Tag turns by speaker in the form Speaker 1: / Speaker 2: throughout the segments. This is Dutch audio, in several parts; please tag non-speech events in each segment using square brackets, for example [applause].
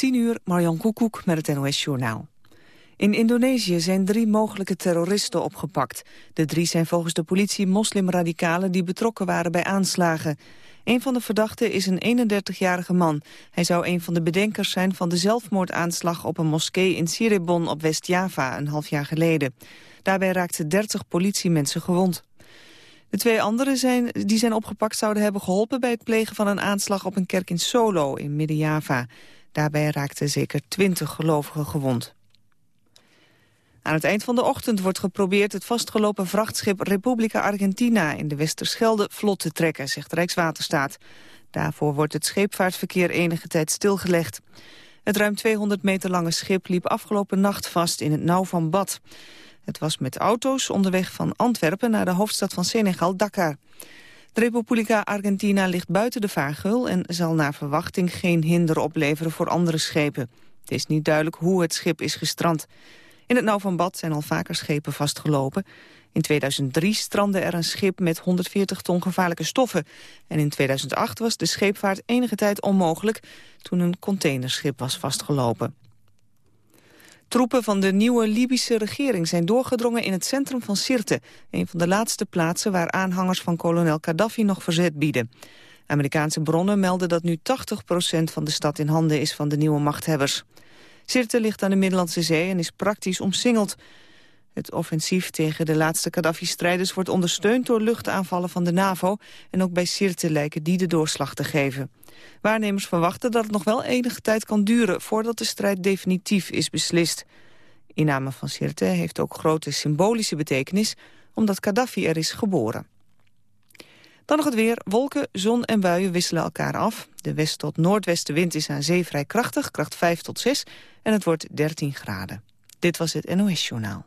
Speaker 1: 10 uur, Marjan Koekoek met het NOS-journaal. In Indonesië zijn drie mogelijke terroristen opgepakt. De drie zijn volgens de politie moslimradicalen die betrokken waren bij aanslagen. Een van de verdachten is een 31-jarige man. Hij zou een van de bedenkers zijn van de zelfmoordaanslag op een moskee in Cirebon op West-Java een half jaar geleden. Daarbij raakten 30 politiemensen gewond. De twee anderen zijn, die zijn opgepakt zouden hebben geholpen bij het plegen van een aanslag op een kerk in Solo in Midden-Java. Daarbij raakten zeker 20 gelovigen gewond. Aan het eind van de ochtend wordt geprobeerd het vastgelopen vrachtschip Republica Argentina in de Westerschelde vlot te trekken, zegt Rijkswaterstaat. Daarvoor wordt het scheepvaartverkeer enige tijd stilgelegd. Het ruim 200 meter lange schip liep afgelopen nacht vast in het nauw van Bad. Het was met auto's onderweg van Antwerpen naar de hoofdstad van Senegal, Dakar. De Republica Argentina ligt buiten de vaargeul en zal naar verwachting geen hinder opleveren voor andere schepen. Het is niet duidelijk hoe het schip is gestrand. In het nauw van Bad zijn al vaker schepen vastgelopen. In 2003 strandde er een schip met 140 ton gevaarlijke stoffen. En in 2008 was de scheepvaart enige tijd onmogelijk... toen een containerschip was vastgelopen. Troepen van de nieuwe Libische regering zijn doorgedrongen in het centrum van Sirte, een van de laatste plaatsen waar aanhangers van kolonel Gaddafi nog verzet bieden. Amerikaanse bronnen melden dat nu 80% van de stad in handen is van de nieuwe machthebbers. Sirte ligt aan de Middellandse Zee en is praktisch omsingeld. Het offensief tegen de laatste Gaddafi-strijders wordt ondersteund door luchtaanvallen van de NAVO. En ook bij Sirte lijken die de doorslag te geven. Waarnemers verwachten dat het nog wel enige tijd kan duren voordat de strijd definitief is beslist. Inname van Sirte heeft ook grote symbolische betekenis omdat Gaddafi er is geboren. Dan nog het weer. Wolken, zon en buien wisselen elkaar af. De west- tot noordwestenwind is aan zee vrij krachtig, kracht 5 tot 6. En het wordt 13 graden. Dit was het NOS Journaal.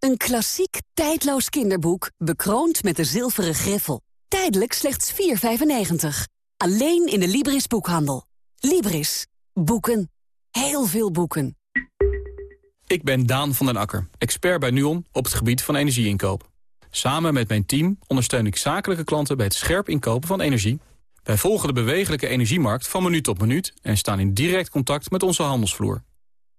Speaker 2: Een klassiek, tijdloos kinderboek, bekroond met de zilveren griffel. Tijdelijk slechts 4,95. Alleen in de Libris boekhandel. Libris. Boeken. Heel veel boeken.
Speaker 3: Ik ben Daan van den Akker, expert bij NUON op het gebied van energieinkoop. Samen met mijn team ondersteun ik zakelijke klanten bij het scherp inkopen van energie. Wij volgen de bewegelijke energiemarkt van minuut tot minuut... en staan in direct contact met onze handelsvloer.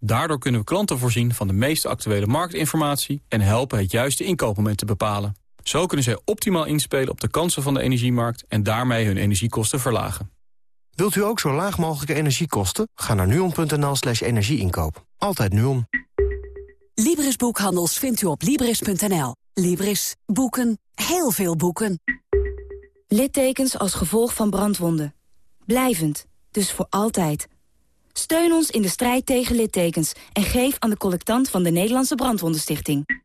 Speaker 3: Daardoor kunnen we klanten voorzien van de meest actuele marktinformatie... en helpen het juiste inkoopmoment te bepalen. Zo kunnen zij optimaal inspelen op de kansen van de energiemarkt... en daarmee hun energiekosten verlagen.
Speaker 4: Wilt u ook zo laag mogelijke energiekosten? Ga naar nuon.nl slash energieinkoop. Altijd Nuon.
Speaker 2: Libris Boekhandels vindt u op Libris.nl. Libris. Boeken. Heel veel boeken.
Speaker 5: Littekens als gevolg van brandwonden. Blijvend. Dus voor altijd. Steun ons in de strijd tegen littekens en geef aan de collectant van de Nederlandse Brandwondenstichting.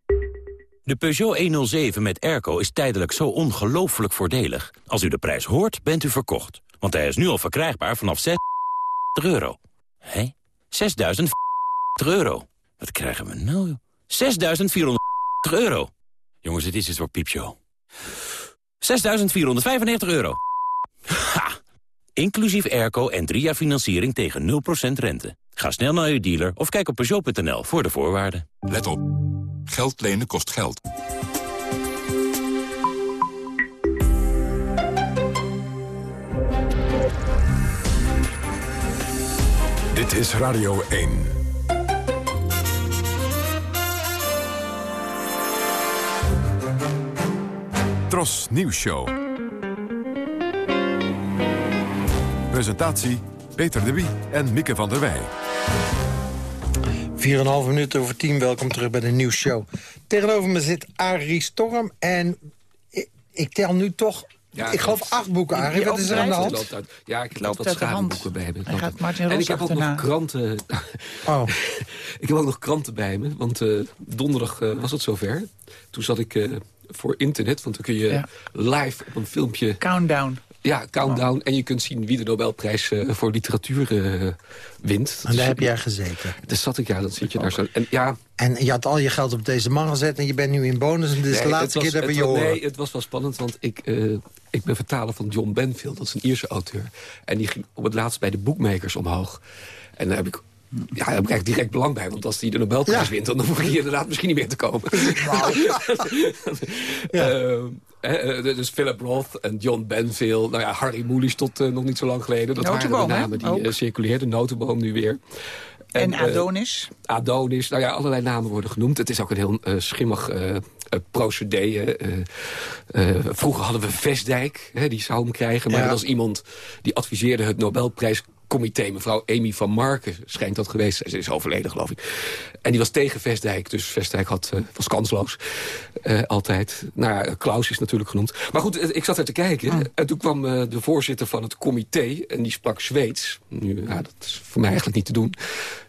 Speaker 6: De Peugeot 107 met airco is tijdelijk zo ongelooflijk voordelig. Als u de prijs hoort, bent u verkocht. Want hij is nu al verkrijgbaar vanaf 6 euro. Hé? 6.000 [laughs] euro. Wat krijgen we nou? 6.400 [laughs] euro. Jongens, dit is het voor piepshow. 6.495 euro. [laughs] Ha! Inclusief airco en drie jaar financiering tegen 0% rente. Ga snel naar uw dealer of kijk op Peugeot.nl voor de voorwaarden.
Speaker 7: Let op. Geld lenen kost geld. Dit is Radio 1. Tros Nieuws Show. Presentatie Peter de Wie en Mieke van der Wij.
Speaker 8: 4,5 minuten over 10, welkom terug bij de nieuwsshow. Tegenover me zit Arie Storm en ik, ik tel nu toch...
Speaker 9: Ja,
Speaker 8: ik geloof acht boeken, Arie. Wat is er aan de hand?
Speaker 9: Uit, ja, ik heb
Speaker 10: Loopt
Speaker 9: wat schaduwboeken bij me.
Speaker 10: Hij gaat Martin
Speaker 9: en ik heb ook nog kranten.
Speaker 8: Oh. [laughs]
Speaker 9: ik heb ook nog kranten bij me. Want eh, donderdag eh, was het zover. Toen zat ik eh, voor internet. Want dan kun je
Speaker 10: Ja.
Speaker 9: live op een filmpje...
Speaker 10: Countdown.
Speaker 9: Ja, Countdown. En je kunt zien wie de Nobelprijs uh, voor literatuur uh, wint.
Speaker 8: En daar heb jij gezeten?
Speaker 9: Daar zat ik, ja. Dan zit je daar zo. En, ja,
Speaker 8: en je had al je geld op deze man gezet en je bent nu in bonus. En dit is nee, de laatste was, keer dat we je horen.
Speaker 9: Nee, het was wel spannend, want ik, uh, ik ben vertaler van John Benfield. Dat is een Ierse auteur. En die ging op het laatst bij de boekmakers omhoog. En daar heb ik ja, daar heb ik direct belang bij. Want als hij de Nobelprijs ja. wint, dan hoef ik hier inderdaad misschien niet meer te komen. [laughs] ja. uh, dus Philip Roth en John Benfield. Nou ja, Harry Mulisch tot uh, nog niet zo lang geleden. Dat
Speaker 10: Notenboom,
Speaker 9: waren de namen die circuleerden. Notenboom nu weer.
Speaker 10: En, en Adonis?
Speaker 9: Adonis. Nou ja, allerlei namen worden genoemd. Het is ook een heel schimmig procedé. vroeger hadden we Vestdijk, hè, die zou hem krijgen. Maar ja. dat was iemand die adviseerde het Nobelprijs comité. Mevrouw Amy van Marken schijnt dat geweest. Ze is overleden, geloof ik. En die was tegen Vestdijk. Dus Vestdijk had, uh, was kansloos. Uh, altijd. Nou ja, Klaus is natuurlijk genoemd. Maar goed, ik zat er te kijken. Oh. En toen kwam uh, de voorzitter van het comité. En die sprak Zweeds. Nu, ja, dat is voor mij eigenlijk niet te doen.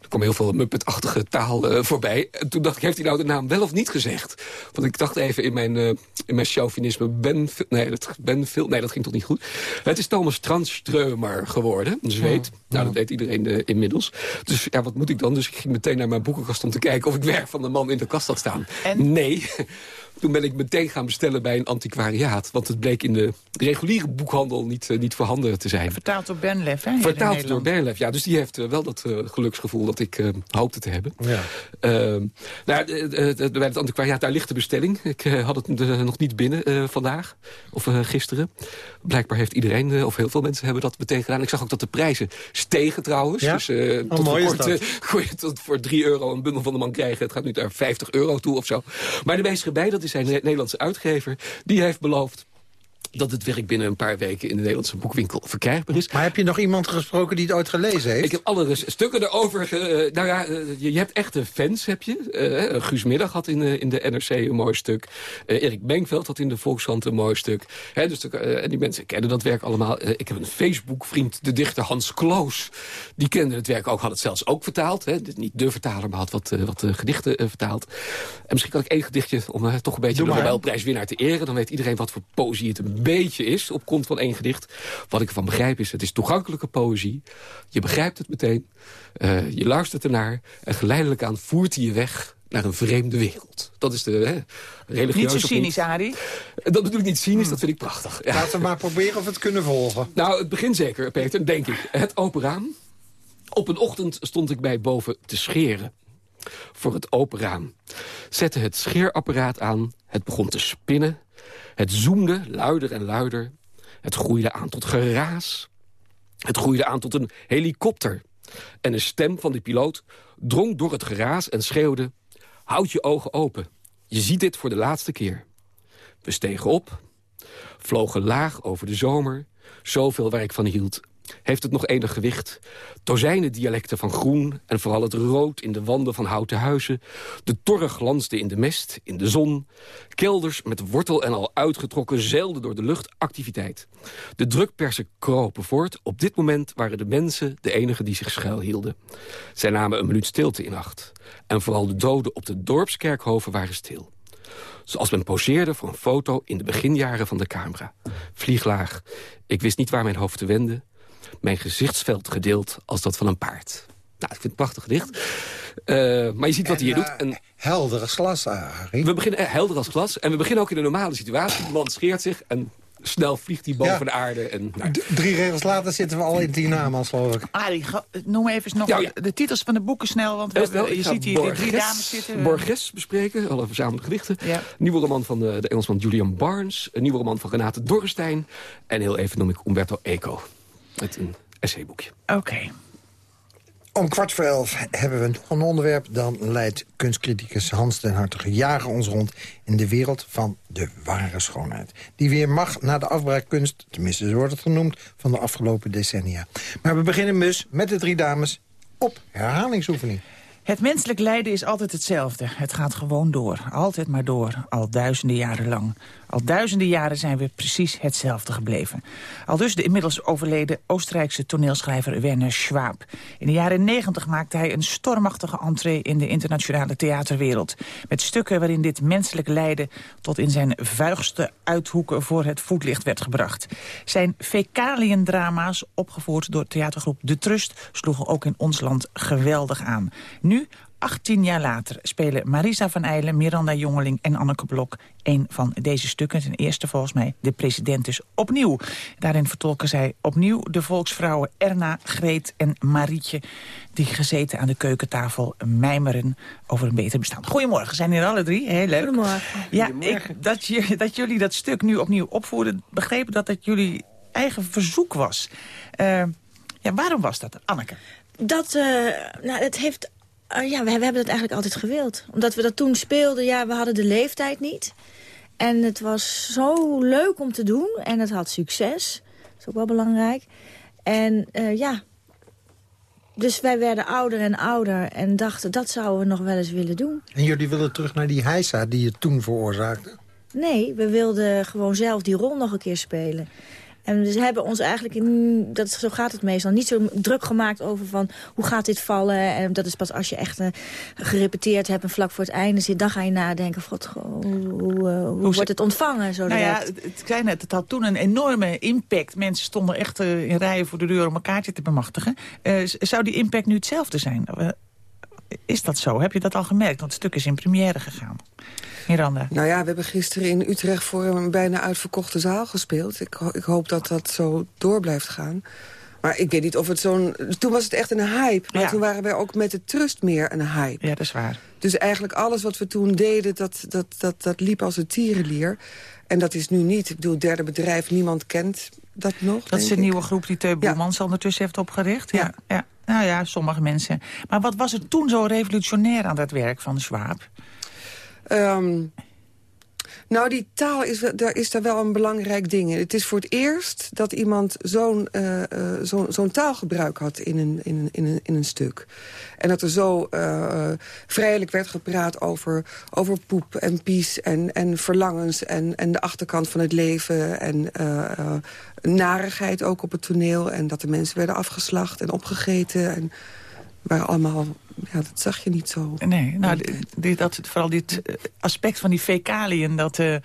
Speaker 9: Er kwam heel veel Muppet-achtige taal uh, voorbij. En toen dacht ik, heeft hij nou de naam wel of niet gezegd? Want ik dacht even in mijn, uh, in mijn chauvinisme, ben, nee, dat, ben, nee, dat ging toch niet goed. Het is Thomas Tranströmer geworden, een Zweed. Ja, nou, dat weet iedereen uh, inmiddels. Dus ja, wat moet ik dan? Dus ik ging meteen naar mijn boekenkast om te kijken... of ik werk van de man in de kast had staan.
Speaker 10: En?
Speaker 9: Nee. Toen ben ik meteen gaan bestellen bij een antiquariaat. Want het bleek in de reguliere boekhandel niet, uh, niet voorhanden te zijn.
Speaker 10: Vertaald door Benlef, hè?
Speaker 9: Vertaald door Benlef, ja. Dus die heeft uh, wel dat uh, geluksgevoel dat ik hoopte te hebben. Ja. Ehm, nou, bij het antiquariaat, daar ligt de bestelling. Ik had het nog niet binnen vandaag. Of gisteren. Blijkbaar heeft iedereen, of heel veel mensen hebben dat meteen gedaan. Ik zag ook dat de prijzen stegen trouwens.
Speaker 8: Ja?
Speaker 9: Dus oh, tot
Speaker 8: mooi
Speaker 9: voor kort kon [laughs] je tot voor 3 euro een bundel van de man krijgen. Het gaat nu naar 50 euro toe of zo. Maar de meeste bij, dat is zijn Nederlandse uitgever... die heeft beloofd dat het werk binnen een paar weken in de Nederlandse boekwinkel verkrijgbaar is.
Speaker 8: Maar heb je nog iemand gesproken die het ooit gelezen heeft?
Speaker 9: Ik heb alle stukken erover... Uh, nou ja, uh, je, je, hebt echte fans, heb je. Uh, Guus Middag had in, in de NRC een mooi stuk. Erik Benkveld had in de Volkskrant een mooi stuk. Dus en die mensen kennen dat werk allemaal. ik heb een Facebook-vriend, de dichter Hans Kloos. Die kende het werk ook, had het zelfs ook vertaald. Hè. Niet de vertaler, maar had wat, wat gedichten vertaald. En misschien kan ik één gedichtje om toch een beetje de Nobelprijswinnaar te eren. Dan weet iedereen wat voor poëzie het een beetje is op grond van één gedicht. Wat ik ervan begrijp is, het is toegankelijke poëzie. Je begrijpt het meteen, uh, je luistert ernaar... en geleidelijk aan voert hij je weg naar een vreemde wereld. Dat is de hè, religieuze...
Speaker 10: Niet zo cynisch, Arie.
Speaker 9: Dat bedoel ik niet cynisch, dat vind ik prachtig.
Speaker 8: Ja. Laten we maar proberen of we het kunnen volgen.
Speaker 9: Nou, het begin zeker, Peter, denk ik. Het open raam. Op een ochtend stond ik bij boven te scheren. Voor het open raam. Zette het scheerapparaat aan. Het begon te spinnen. Het zoemde luider en luider. Het groeide aan tot geraas. Het groeide aan tot een helikopter. En een stem van de piloot drong door het geraas en schreeuwde... Houd je ogen open. Je ziet dit voor de laatste keer. We stegen op, vlogen laag over de zomer. Zoveel waar ik van hield heeft het nog enig gewicht. Dozijnen dialecten van groen en vooral het rood in de wanden van houten huizen. De torre glansde in de mest, in de zon. Kelders met wortel en al uitgetrokken zeilden door de lucht activiteit. De drukpersen kropen voort. Op dit moment waren de mensen de enigen die zich schuilhielden. Zij namen een minuut stilte in acht. En vooral de doden op de dorpskerkhoven waren stil zoals men poseerde voor een foto in de beginjaren van de camera. Vlieglaag. Ik wist niet waar mijn hoofd te wenden mijn gezichtsveld gedeeld als dat van een paard. Nou, ik vind het een prachtig gedicht. Uh, maar je ziet wat hij hier doet.
Speaker 8: En, uh, helder als glas, Harry.
Speaker 9: We beginnen uh, helder als glas. En we beginnen ook in een normale situatie. De man scheert zich en snel vliegt hij boven ja. de aarde. En,
Speaker 8: nou. Drie regels later zitten we al in tien namen, geloof ik.
Speaker 10: Arie, noem even nog ja, ja. de titels van de boeken snel. Want we, wel, je ziet hier Borges, de drie dames zitten.
Speaker 9: Borges bespreken, alle verzamelde gedichten. Ja. Nieuwe roman van de, de Engelsman Julian Barnes. Een nieuwe roman van Renate Dorrestein. En heel even noem ik Umberto Eco. Met een essayboekje.
Speaker 10: Oké. Okay.
Speaker 8: Om kwart voor elf hebben we nog een onderwerp. Dan leidt kunstcriticus Hans den Hartog jager ons rond... in de wereld van de ware schoonheid. Die weer mag naar de afbraakkunst, tenminste zo wordt het genoemd... van de afgelopen decennia. Maar we beginnen dus met de drie dames op herhalingsoefening.
Speaker 10: Het menselijk lijden is altijd hetzelfde. Het gaat gewoon door. Altijd maar door. Al duizenden jaren lang. Al duizenden jaren zijn we precies hetzelfde gebleven. Al dus de inmiddels overleden Oostenrijkse toneelschrijver Werner Schwab. In de jaren negentig maakte hij een stormachtige entree in de internationale theaterwereld. Met stukken waarin dit menselijk lijden tot in zijn vuigste uithoeken voor het voetlicht werd gebracht. Zijn fecaliendrama's, opgevoerd door theatergroep De Trust, sloegen ook in ons land geweldig aan. Nu 18 jaar later spelen Marisa van Eilen, Miranda Jongeling en Anneke Blok... een van deze stukken, ten eerste volgens mij de president dus opnieuw. Daarin vertolken zij opnieuw de volksvrouwen Erna, Greet en Marietje... die gezeten aan de keukentafel mijmeren over een beter bestaan. Goedemorgen, zijn hier alle drie. Heel leuk.
Speaker 11: Goedemorgen.
Speaker 10: Ja, ik, dat, je, dat jullie dat stuk nu opnieuw opvoerden... begrepen dat het jullie eigen verzoek was. Uh, ja, waarom was dat, Anneke?
Speaker 11: Dat, uh, nou, het heeft uh, ja, we, we, hebben het eigenlijk altijd gewild. Omdat we dat toen speelden, ja, we hadden de leeftijd niet. En het was zo leuk om te doen. En het had succes. Dat is ook wel belangrijk. En uh, ja, dus wij werden ouder en ouder en dachten, dat zouden we nog wel eens willen doen.
Speaker 8: En jullie willen terug naar die heisa die je toen veroorzaakte?
Speaker 11: Nee, we wilden gewoon zelf die rol nog een keer spelen. En ze hebben ons eigenlijk, in, dat, zo gaat het meestal, niet zo druk gemaakt over van hoe gaat dit vallen. En dat is pas als je echt uh, gerepeteerd hebt en vlak voor het einde zit, dan ga je nadenken, God, hoe, hoe, uh, hoe wordt het ontvangen? Zo
Speaker 10: nou ja, het, het, had toen een enorme impact. Mensen stonden echt uh, in rijen voor de deur om een kaartje te bemachtigen. zou die impact nu hetzelfde zijn? Is dat zo? Heb je dat al gemerkt? Want het stuk is in première gegaan. Miranda.
Speaker 12: Nou ja, we hebben gisteren in Utrecht voor een bijna uitverkochte zaal gespeeld. Ik, ik hoop dat dat zo door blijft gaan. Maar ik weet niet of het zo'n... Toen was het echt een hype. Maar toen waren wij ook met de trust meer een hype.
Speaker 10: Ja, dat is waar.
Speaker 12: Dus eigenlijk alles wat we toen deden, dat, dat, dat, dat liep als een tierenlier. En dat is nu niet. Ik bedoel, derde bedrijf, niemand kent dat nog.
Speaker 10: Dat is een nieuwe groep die Teu Boelmans ja. ondertussen heeft opgericht. Ja. ja. Nou ja, sommige mensen. Maar wat was er toen zo revolutionair aan dat werk van Schwab?
Speaker 12: Um, nou, die taal is, daar is daar wel een belangrijk ding in. Het is voor het eerst dat iemand zo'n uh, uh, zo zo'n taalgebruik had in een, in, in, een, in een stuk. En dat er zo uh, vrijelijk werd gepraat over, over poep en pies en, en verlangens... En, en de achterkant van het leven en narigheid ook op het toneel. En dat de mensen werden afgeslacht en opgegeten en waren allemaal ja, dat zag je niet zo.
Speaker 10: Nee, nou, dit, dat, vooral dit eh, aspect van die fecaliën, dat... Uh,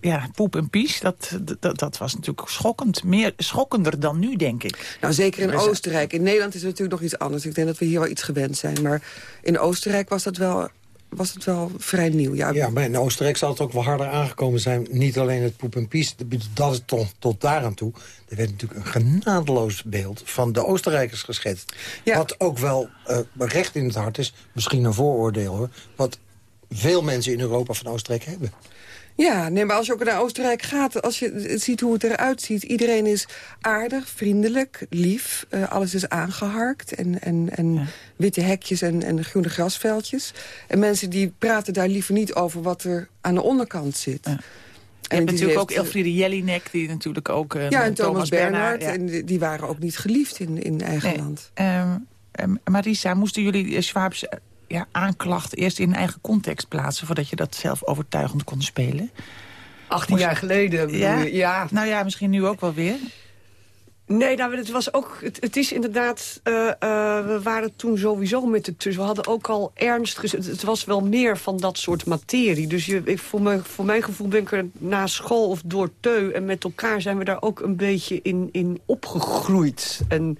Speaker 10: ja, poep en pies, dat, dat, dat was natuurlijk schokkend. Meer schokkender dan nu, denk ik.
Speaker 12: Nou, zeker in Oostenrijk. In Nederland is het natuurlijk nog iets anders. Ik denk dat we hier wel iets gewend zijn. Maar in Oostenrijk was dat wel was het wel vrij nieuw.
Speaker 8: Ja, ja maar in Oostenrijk zal het ook wel harder aangekomen zijn. Niet alleen het poep en pies, dat is tot, tot daar aan toe. Er werd natuurlijk een genadeloos beeld van de Oostenrijkers geschetst. Wat ook wel uh, recht in het hart is, misschien een vooroordeel hoor... wat veel mensen in Europa van Oostenrijk hebben.
Speaker 12: Ja, nee, maar als je ook naar Oostenrijk gaat, als je ziet hoe het eruit ziet... iedereen is aardig, vriendelijk, lief. Uh, alles is aangeharkt en, en, en witte hekjes en, en groene grasveldjes. En mensen die praten daar liever niet over wat er aan de onderkant zit. Ja.
Speaker 10: En natuurlijk ook Elfriede Jellinek, die natuurlijk ook... Uh,
Speaker 12: ja, en Thomas, Bernhard. Ja. En die waren ook niet geliefd in, in eigen nee. land.
Speaker 10: Um, Marisa, moesten jullie Schwabs ja, aanklacht eerst in eigen context plaatsen... voordat je dat zelf overtuigend kon spelen?
Speaker 13: 18 jaar geleden.
Speaker 10: Ja? ja? Nou ja, misschien nu ook wel weer.
Speaker 13: Nee, nou, het, was ook, het, het is inderdaad... Uh, uh, we waren toen sowieso met het... Dus we hadden ook al ernst... Het, het was wel meer van dat soort materie. Dus je, ik, voor, mijn, voor mijn gevoel ben ik er na school of door teu... en met elkaar zijn we daar ook een beetje in, in opgegroeid. En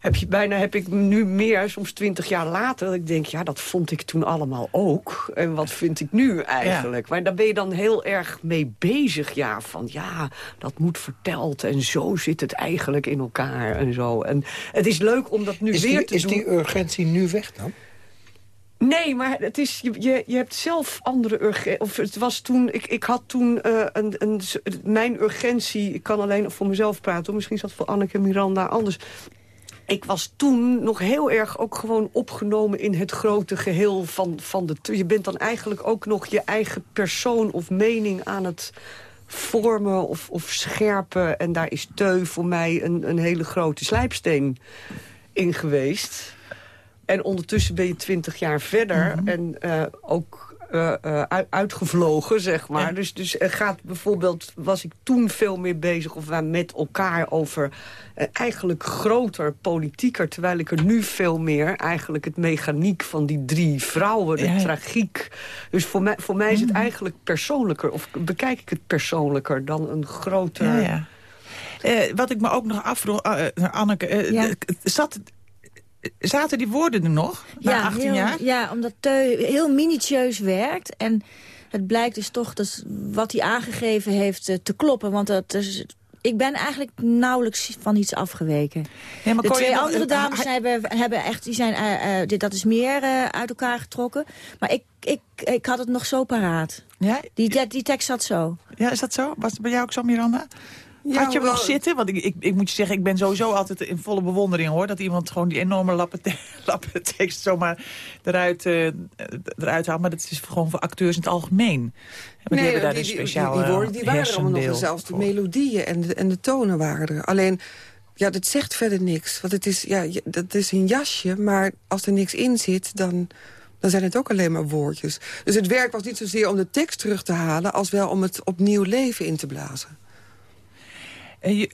Speaker 13: heb je, bijna heb ik nu meer, soms twintig jaar later... dat ik denk, ja, dat vond ik toen allemaal ook. En wat vind ik nu eigenlijk? Maar daar ben je dan heel erg mee bezig, ja. Van ja, dat moet verteld en zo zit het eigenlijk in elkaar en zo. En het is leuk om dat nu
Speaker 8: is
Speaker 13: weer
Speaker 8: die,
Speaker 13: te
Speaker 8: is
Speaker 13: doen.
Speaker 8: Is die urgentie nu weg dan?
Speaker 13: Nee, maar het is, je, je hebt zelf andere urgentie. Of het was toen, ik, ik had toen uh, een, een, mijn urgentie, ik kan alleen voor mezelf praten. Misschien zat voor Anneke en Miranda anders ik was toen nog heel erg ook gewoon opgenomen in het grote geheel van, van de... Je bent dan eigenlijk ook nog je eigen persoon of mening aan het vormen of, of scherpen. En daar is Teu voor mij een, een hele grote slijpsteen in geweest. En ondertussen ben je twintig jaar verder.
Speaker 10: Mhm.
Speaker 13: En uh, ook uh, uh, uitgevlogen, zeg maar. Ja. Dus, dus er gaat bijvoorbeeld, was ik toen veel meer bezig... of we met elkaar over uh, eigenlijk groter, politieker... terwijl ik er nu veel meer eigenlijk het mechaniek van die drie vrouwen... de ja, tragiek. Dus voor mij, voor mij is het eigenlijk persoonlijker... of bekijk ik het persoonlijker dan een groter...
Speaker 10: Ja, wat ik me ook nog afvroeg, Anneke, zat zaten die woorden er nog, na
Speaker 11: ja,
Speaker 10: 18
Speaker 11: heel,
Speaker 10: jaar?
Speaker 11: Ja, omdat Teu heel minutieus werkt. En het blijkt dus toch dat wat hij aangegeven heeft uh, te kloppen. Want dat is, ik ben eigenlijk nauwelijks van iets afgeweken.
Speaker 10: Maar
Speaker 11: de twee andere nog, dames uh, hebben, hebben echt, die zijn, uh, dit, dat is meer uit elkaar getrokken. Maar ik, ik, ik had het nog zo paraat.
Speaker 10: Ja?
Speaker 11: Die, die tekst zat zo.
Speaker 10: Ja, is dat zo? Was het bij jou ook zo, Miranda?
Speaker 12: Ja,
Speaker 10: Had je hem nog zitten? Want ik, ik, ik moet je zeggen, ik ben sowieso altijd in volle bewondering hoor. Dat iemand gewoon die enorme lappen, te [laughs] lappen tekst zomaar eruit, uh, eruit haalt. Maar dat is gewoon voor acteurs in het algemeen. Maar
Speaker 12: nee,
Speaker 10: die hebben daar
Speaker 12: die,
Speaker 10: een speciaal
Speaker 12: die, die, woorden, die waren allemaal nog zelfs de melodieën en de, en de tonen waren er. Alleen, ja, dat zegt verder niks. Want het is, ja, dat is een jasje, maar als er niks in zit, dan dan zijn het ook alleen maar woordjes. Dus het werk was niet zozeer om de tekst terug te halen... als wel om het opnieuw leven in te blazen.
Speaker 10: Uh, uh,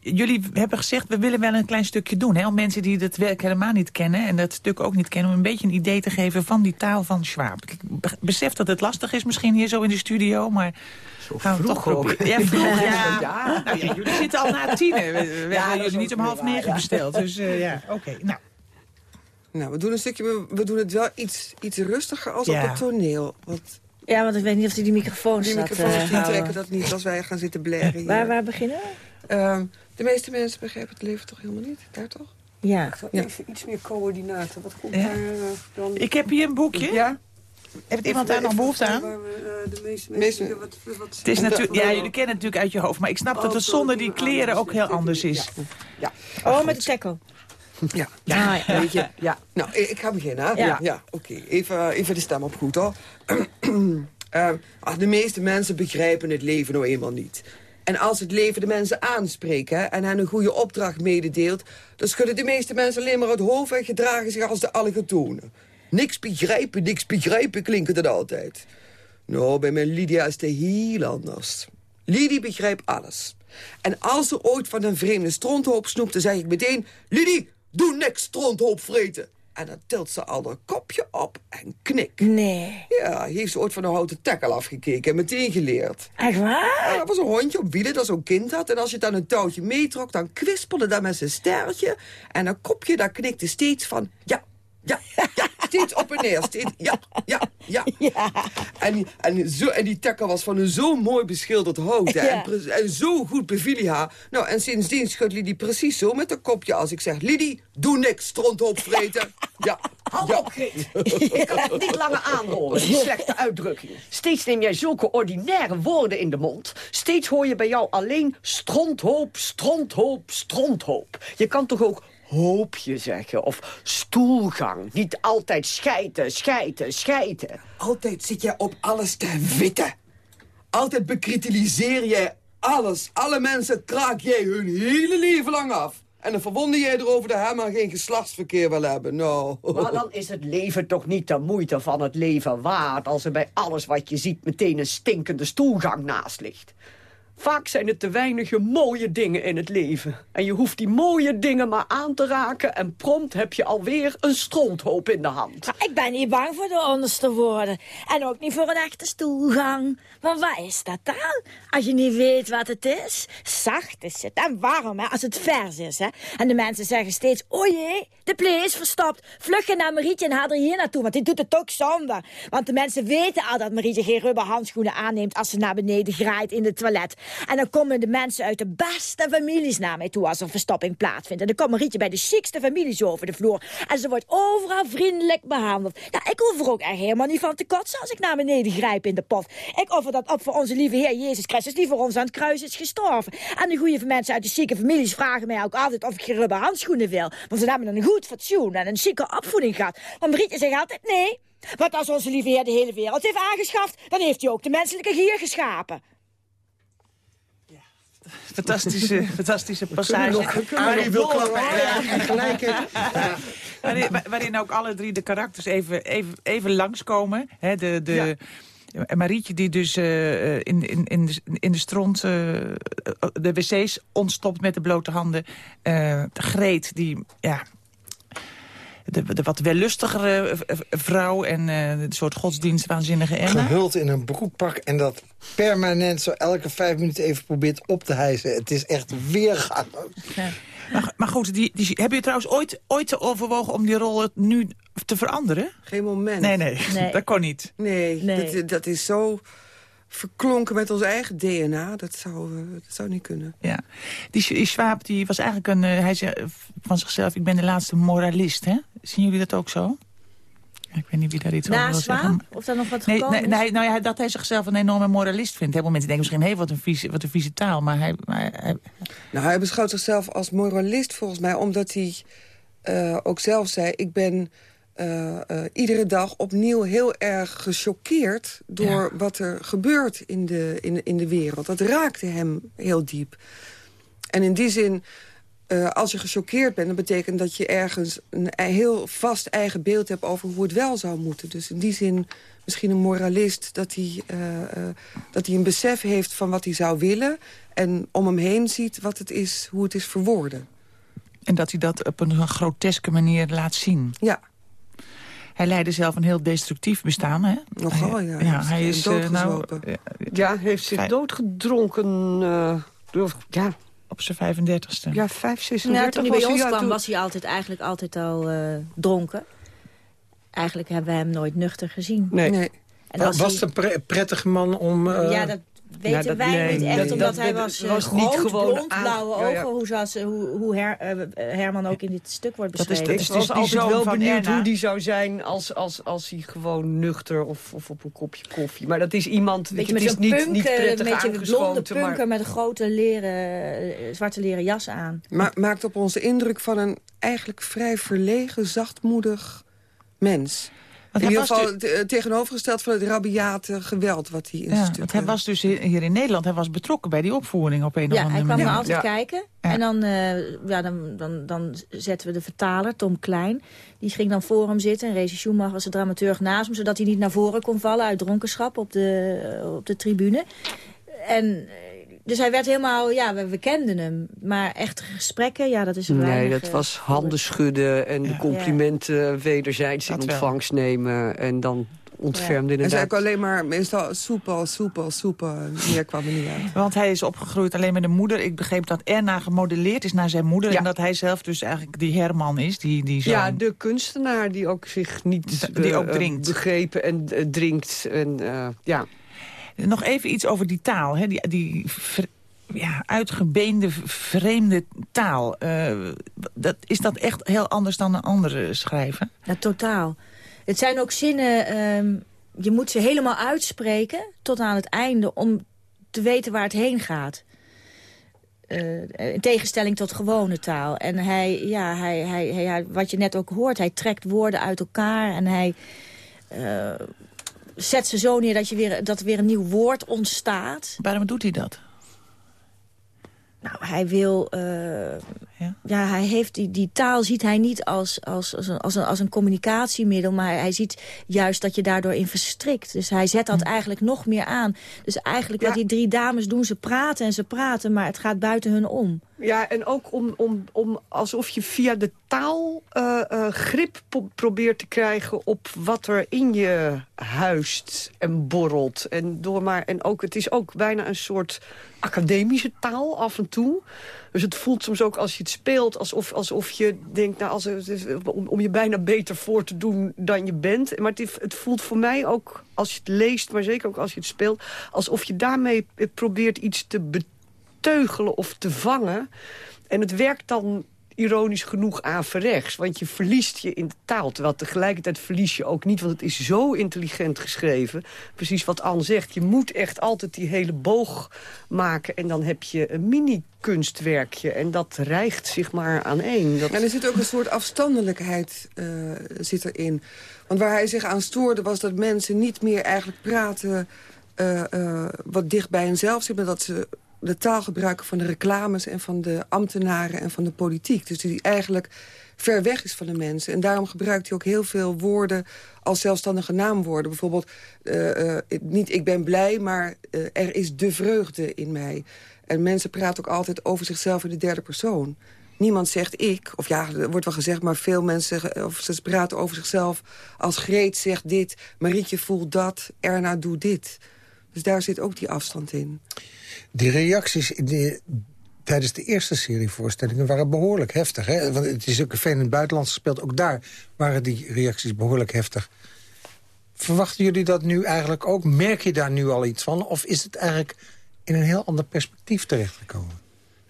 Speaker 10: jullie hebben gezegd, we willen wel een klein stukje doen. Hè, om mensen die het werk helemaal niet kennen... en dat stuk ook niet kennen... om een beetje een idee te geven van die taal van Schwab. Ik besef dat het lastig is misschien hier zo in de studio... maar
Speaker 13: zo
Speaker 10: gaan we toch proberen. Ja, vroeg, [laughs] ja. ja. Nou, ja, jullie zitten al na tienen. We, we ja, hebben jullie niet om half negen besteld. Dus uh, ja, oké. Okay, nou.
Speaker 12: Nou, we doen een stukje, we doen het wel iets, iets rustiger als op het toneel. Want
Speaker 11: ja, want ik weet niet of die, die microfoons
Speaker 12: Die microfoons uh, trekken dat niet als wij gaan zitten blaren.
Speaker 11: Waar, waar beginnen we?
Speaker 12: Uh, de meeste mensen begrijpen het leven toch helemaal niet? Daar toch?
Speaker 11: Ja.
Speaker 13: Ik even iets meer coördinaten. Wat komt ja. daar uh, dan?
Speaker 10: Ik heb hier een boekje.
Speaker 13: Ja.
Speaker 10: Heeft iemand daar nog behoefte aan?
Speaker 13: Waar we, de meeste mensen,
Speaker 12: meeste...
Speaker 13: Wat, wat
Speaker 10: het is natuurlijk, ja, jullie kennen het natuurlijk uit je hoofd. Maar ik snap oh, dat het zonder die kleren ook heel anders is.
Speaker 11: Ja. ja. Oh, met de tekko.
Speaker 12: Ja.
Speaker 11: Ja, ja.
Speaker 12: Weet je? ja. Nou, ik ga beginnen. Hè?
Speaker 11: Ja.
Speaker 12: ja. Oké, okay. even, even de stem op goed hoor. uh, [clears throat] ach, de meeste mensen begrijpen het leven nou eenmaal niet. En als het leven de mensen aanspreekt hè, en hen een goede opdracht mededeelt... dan schudden de meeste mensen alleen maar het hoofd en gedragen zich als de allochtonen. Niks begrijpen, niks begrijpen klinkt het altijd. Nou, bij mijn Lydia is het heel anders. Lidie begrijpt alles. En als ze ooit van een vreemde stronthoop snoept, dan zeg ik meteen... Lidie, doe niks stronthoop vreten. En dan tilt ze al haar kopje op en knik.
Speaker 11: Nee.
Speaker 12: Ja, heeft ze ooit van een houten tekkel afgekeken en meteen geleerd.
Speaker 11: Echt waar?
Speaker 12: Ja, dat was een hondje op wielen dat zo'n kind had. En als je aan een touwtje meetrok, dan kwispelde dat met zijn sterretje. En dan kopje, daar knikte steeds van... Ja, ja, ja, steeds op en neer. Steeds, ja, ja, ja.
Speaker 11: ja.
Speaker 12: En, en, zo, en die tekker was van een zo mooi beschilderd hout. Hè,
Speaker 11: Ja.
Speaker 12: en, en zo goed beviel hij haar. Nou, en sindsdien schudt Lidie precies zo met haar kopje als ik zeg... Lidie, doe niks, stronthoop vreten. Ja,
Speaker 14: Hou
Speaker 12: ja.
Speaker 14: op, Greet. Ik kan het niet langer aanhoren, die [laughs] slechte uitdrukking. Steeds neem jij zulke ordinaire woorden in de mond. Steeds hoor je bij jou alleen stronthoop, stronthoop, stronthoop. Je kan toch ook hoopje zeggen of stoelgang. Niet altijd schijten, schijten, schijten.
Speaker 12: Altijd zit jij op alles te witten. Altijd bekritiseer jij alles. Alle mensen kraak jij hun hele leven lang af. En dan verwonder jij erover dat hij maar geen geslachtsverkeer wil hebben. Nou.
Speaker 14: Maar dan is het leven toch niet de moeite van het leven waard... als er bij alles wat je ziet meteen een stinkende stoelgang naast ligt. Vaak zijn het te weinige mooie dingen in het leven. En je hoeft die mooie dingen maar aan te raken... en prompt heb je alweer een stronthoop in de hand.
Speaker 11: Ik ben niet bang voor de onderste woorden. En ook niet voor een echte stoelgang. Maar wat is dat dan? Als je niet weet wat het is. Zacht is het. En warm, hè? Als het vers is, hè? En de mensen zeggen steeds... O jee, de play is verstopt. Vlug je naar Marietje en haal er hier naartoe. Want die doet het ook zonder. Want de mensen weten al dat Marietje geen rubberhandschoenen aanneemt... als ze naar beneden graait in het toilet. En dan komen de mensen uit de beste families naar mij toe... als er verstopping plaatsvindt. En dan komt Marietje bij de chicste families over de vloer. En ze wordt overal vriendelijk behandeld. Ja, ik hoef er ook echt helemaal niet van te kotsen... als ik naar beneden grijp in de pot. Ik offer dat op voor onze lieve Heer Jezus Christus... die voor ons aan het kruis is gestorven. En de goede mensen uit de zieke families vragen mij ook altijd... of ik geen rubberhandschoenen wil. Want ze hebben een goed fatsoen en een chique opvoeding gehad. Maar Marietje zegt altijd nee... Want als onze lieve Heer de hele wereld heeft aangeschaft... dan heeft hij ook de menselijke gier geschapen.
Speaker 10: Fantastische, [laughs] fantastische passage.
Speaker 8: Arie wil klappen. Ja,
Speaker 10: waarin, [laughs] waarin ook alle drie de karakters even, even, even langskomen. Hè, de, de, Marietje die dus eh, in, in, in, de, in de stront eh, de wc's ontstopt met de blote handen. Eh, Greet die ja, de, de wat wellustigere vrouw en uh, de soort godsdienstwaanzinnige Emma.
Speaker 8: Gehuld in een broekpak en dat permanent zo elke vijf minuten even probeert op te hijsen. Het is echt weergaan.
Speaker 10: Ja. Maar, maar, goed, die, die, heb je trouwens ooit, ooit overwogen om die rol nu te veranderen?
Speaker 12: Geen moment.
Speaker 10: Nee, nee, nee. [laughs] dat kon niet.
Speaker 12: Nee, nee. Dat, dat is zo verklonken met ons eigen DNA. Dat zou, uh, dat zou niet kunnen.
Speaker 10: Ja. Die, die Schwab die was eigenlijk een... Uh, hij zei van zichzelf, ik ben de laatste moralist. Hè? Zien jullie dat ook zo? Ik weet niet wie daar iets over wil zeggen.
Speaker 11: Of daar nog wat
Speaker 10: Nee,
Speaker 11: gekomen
Speaker 10: nee,
Speaker 11: is?
Speaker 10: nee, nou ja, dat hij zichzelf een enorme moralist vindt. Heel veel mensen denken misschien, hé, wat, een vieze, wat een vieze taal. Maar hij... Maar hij
Speaker 12: Nou, hij beschouwt zichzelf als moralist volgens mij... omdat hij uh, ook zelf zei, ik ben... Uh, uh, iedere dag opnieuw heel erg gechoqueerd... door ja. wat er gebeurt in de, in, in de wereld. Dat raakte hem heel diep. En in die zin, uh, als je gechoqueerd bent... dan betekent dat je ergens een heel vast eigen beeld hebt... over hoe het wel zou moeten. Dus in die zin misschien een moralist... dat hij, dat hij een besef heeft van wat hij zou willen... en om hem heen ziet wat het is, hoe het is verwoorden.
Speaker 10: En dat hij dat op een groteske manier laat zien.
Speaker 12: Ja.
Speaker 10: Hij leidde zelf een heel destructief bestaan, hè?
Speaker 12: Nogal, ja.
Speaker 10: ja hij is uh, nou,
Speaker 13: Ja, heeft zich doodgedronken. Uh, door, ja.
Speaker 10: Op zijn 35ste.
Speaker 13: Ja, 5, 36
Speaker 11: ja, toen hij bij
Speaker 13: was
Speaker 11: ons kwam,
Speaker 13: toen...
Speaker 11: was hij altijd, eigenlijk altijd al uh, dronken. Eigenlijk hebben we hem nooit nuchter gezien.
Speaker 13: Nee.
Speaker 12: nee.
Speaker 11: En
Speaker 8: was
Speaker 11: hij...
Speaker 8: het een pre prettige man om... Uh...
Speaker 11: Ja, dat weten
Speaker 13: Ja, dat-
Speaker 11: wij
Speaker 13: nee,
Speaker 11: niet echt,
Speaker 13: nee,
Speaker 11: omdat
Speaker 13: dat-
Speaker 11: hij was,
Speaker 13: was niet
Speaker 11: groot,
Speaker 13: gewoon
Speaker 11: blond,
Speaker 13: aan-
Speaker 11: blauwe
Speaker 13: ja,
Speaker 11: ogen,
Speaker 13: ja.
Speaker 11: hoe, zoals, uh, hoe, hoe Her, uh, Herman ook in dit stuk wordt
Speaker 10: Dat is-
Speaker 11: beschreven.
Speaker 10: dat
Speaker 13: Ik was
Speaker 10: die
Speaker 13: altijd wel benieuwd
Speaker 10: Erna.
Speaker 13: hoe die zou zijn als, als, als hij gewoon nuchter of, of op een kopje koffie. Maar dat is iemand, weet
Speaker 11: Beetje
Speaker 13: je, het is niet, niet
Speaker 11: eh,
Speaker 13: prettig
Speaker 11: met je blonde punker
Speaker 13: Maar,
Speaker 11: met een grote leren, eh, zwarte leren jas aan.
Speaker 12: Ma maakt op ons de indruk van een eigenlijk vrij verlegen, zachtmoedig mens.
Speaker 10: Want
Speaker 12: in
Speaker 10: hij
Speaker 12: ieder
Speaker 10: was
Speaker 12: geval te- tegenovergesteld van het rabiate geweld wat hij in
Speaker 10: Ja, want hij was dus hier in Nederland, hij was betrokken bij die opvoering op een of
Speaker 11: Ja,
Speaker 10: andere
Speaker 11: hij kwam
Speaker 10: manier.
Speaker 11: er altijd
Speaker 13: Ja.
Speaker 11: kijken.
Speaker 10: Ja.
Speaker 11: En dan, eh, ja, dan, dan, dan zetten we de vertaler, Tom Klein. Die ging dan voor hem zitten. En Rezi Schumacher was de dramaturg naast hem... zodat hij niet naar voren kon vallen uit dronkenschap op de, eh, op de tribune. En, eh, dus hij werd helemaal... Ja, we, we kenden hem. Maar echte gesprekken, ja, dat is een
Speaker 13: nee, dat
Speaker 11: eh,
Speaker 13: was handen schudden en de
Speaker 10: Ja.
Speaker 13: complimenten wederzijds in
Speaker 10: wel.
Speaker 13: ontvangst nemen. En dan ontfermde
Speaker 12: En zei
Speaker 13: inderdaad.
Speaker 12: ook alleen maar meestal soepel, soepel, soepel. Meer kwam er niet uit.
Speaker 10: Want hij is opgegroeid alleen met een moeder. Ik begreep dat Erna gemodelleerd is naar zijn moeder.
Speaker 13: Ja.
Speaker 10: En dat hij zelf dus eigenlijk die Herman is. Die, die zoon.
Speaker 13: Ja, de kunstenaar die ook zich niet
Speaker 10: Die ook
Speaker 13: eh,
Speaker 10: drinkt.
Speaker 13: begrepen en eh, drinkt. En, eh, ja.
Speaker 10: Nog even iets over die taal. Hè? Die, die ja, uitgebeende, vreemde taal. Eh, dat, is dat echt heel anders dan een andere schrijver?
Speaker 11: Ja, totaal. Het zijn ook zinnen, ehm, je moet ze helemaal uitspreken tot aan het einde om te weten waar het heen gaat. Eh, in tegenstelling tot gewone taal. En hij, ja, hij, hij, hij- wat je net ook hoort, hij trekt woorden uit elkaar en hij eh, zet ze zo neer dat, je weer, dat er weer een nieuw woord ontstaat.
Speaker 10: Waarom doet hij dat?
Speaker 11: Nou, hij wil... eh,
Speaker 10: Ja.
Speaker 11: ja. hij heeft die, die taal ziet hij niet als, als, als, een, als, een, als een communicatiemiddel... maar hij ziet juist dat je daardoor in verstrikt. Dus hij zet dat eigenlijk nog meer aan. Dus eigenlijk wat die drie dames doen, ze praten en ze praten... maar het gaat buiten hun om.
Speaker 13: Ja, en ook om, om, om alsof je via de taal eh, eh, grip probeert te krijgen op wat er in je huist en borrelt. En, door maar, en ook, het is ook bijna een soort academische taal af en toe. Dus het voelt soms ook als je het speelt alsof, alsof je denkt... Nou, als, is om, om je bijna beter voor te doen dan je bent. Maar het, het voelt voor mij ook, als je het leest, maar zeker ook als je het speelt... alsof je daarmee probeert iets te beteugelen of te vangen. En het werkt dan ironisch genoeg averechts. Want je verliest je in de taal. Terwijl tegelijkertijd verlies je ook niet. Want het is zo intelligent geschreven. Precies wat Anne zegt. Je moet echt altijd die hele boog maken. En dan heb je een mini-kunstwerkje. En dat rijgt zich maar aan één. Dat...
Speaker 12: En er zit ook een soort afstandelijkheid eh, zit erin. Want waar hij zich aan stoorde was dat mensen niet meer eigenlijk praten... eh, eh, wat dicht bij henzelf zitten, maar dat ze de taal gebruiken van de reclames... en van de ambtenaren en van de politiek. Dus die eigenlijk ver weg is van de mensen. En daarom gebruikt hij ook heel veel woorden als zelfstandige naamwoorden. Bijvoorbeeld, uh, uh, niet ik ben blij, maar uh, er is de vreugde in mij. En mensen praten ook altijd over zichzelf in de derde persoon. Niemand zegt ik, of ja, er wordt wel gezegd... maar veel mensen of ze praten over zichzelf als Greet zegt dit... Marietje voelt dat, Erna doet dit. Dus daar zit ook die afstand in.
Speaker 8: Die reacties die, tijdens de eerste serie voorstellingen waren behoorlijk heftig. Hè? Want het is ook veel in het buitenland gespeeld. Ook daar waren die reacties behoorlijk heftig. Verwachten jullie dat nu eigenlijk ook? Merk je daar nu al iets van? Of is het eigenlijk in een heel ander perspectief terechtgekomen?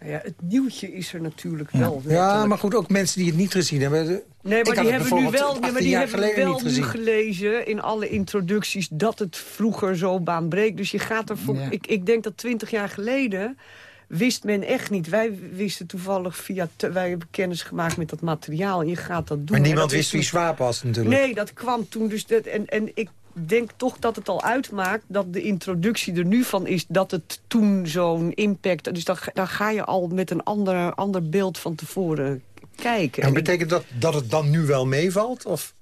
Speaker 13: Nou ja, het nieuwtje is er natuurlijk wel.
Speaker 8: Ja, maar goed, ook mensen die het niet gezien hebben.
Speaker 13: Nee, maar die hebben nu wel, nee, maar die hebben wel nu gelezen in alle introducties... dat het vroeger zo baanbreekt. Dus je gaat ervoor... Ja. Ik, ik denk dat twintig jaar geleden wist men echt niet. Wij wisten toevallig via... Te, wij hebben kennis gemaakt met dat materiaal. En je gaat dat doen.
Speaker 8: Maar niemand wist wie Zwaap was natuurlijk.
Speaker 13: Nee, dat kwam toen dus... Dat, en, en ik denk toch dat het al uitmaakt dat de introductie er nu van is... dat het toen zo'n impact... Dus dan, dan ga je al met een ander, ander beeld van tevoren kijken.
Speaker 8: En betekent dat dat het dan nu wel meevalt? Of?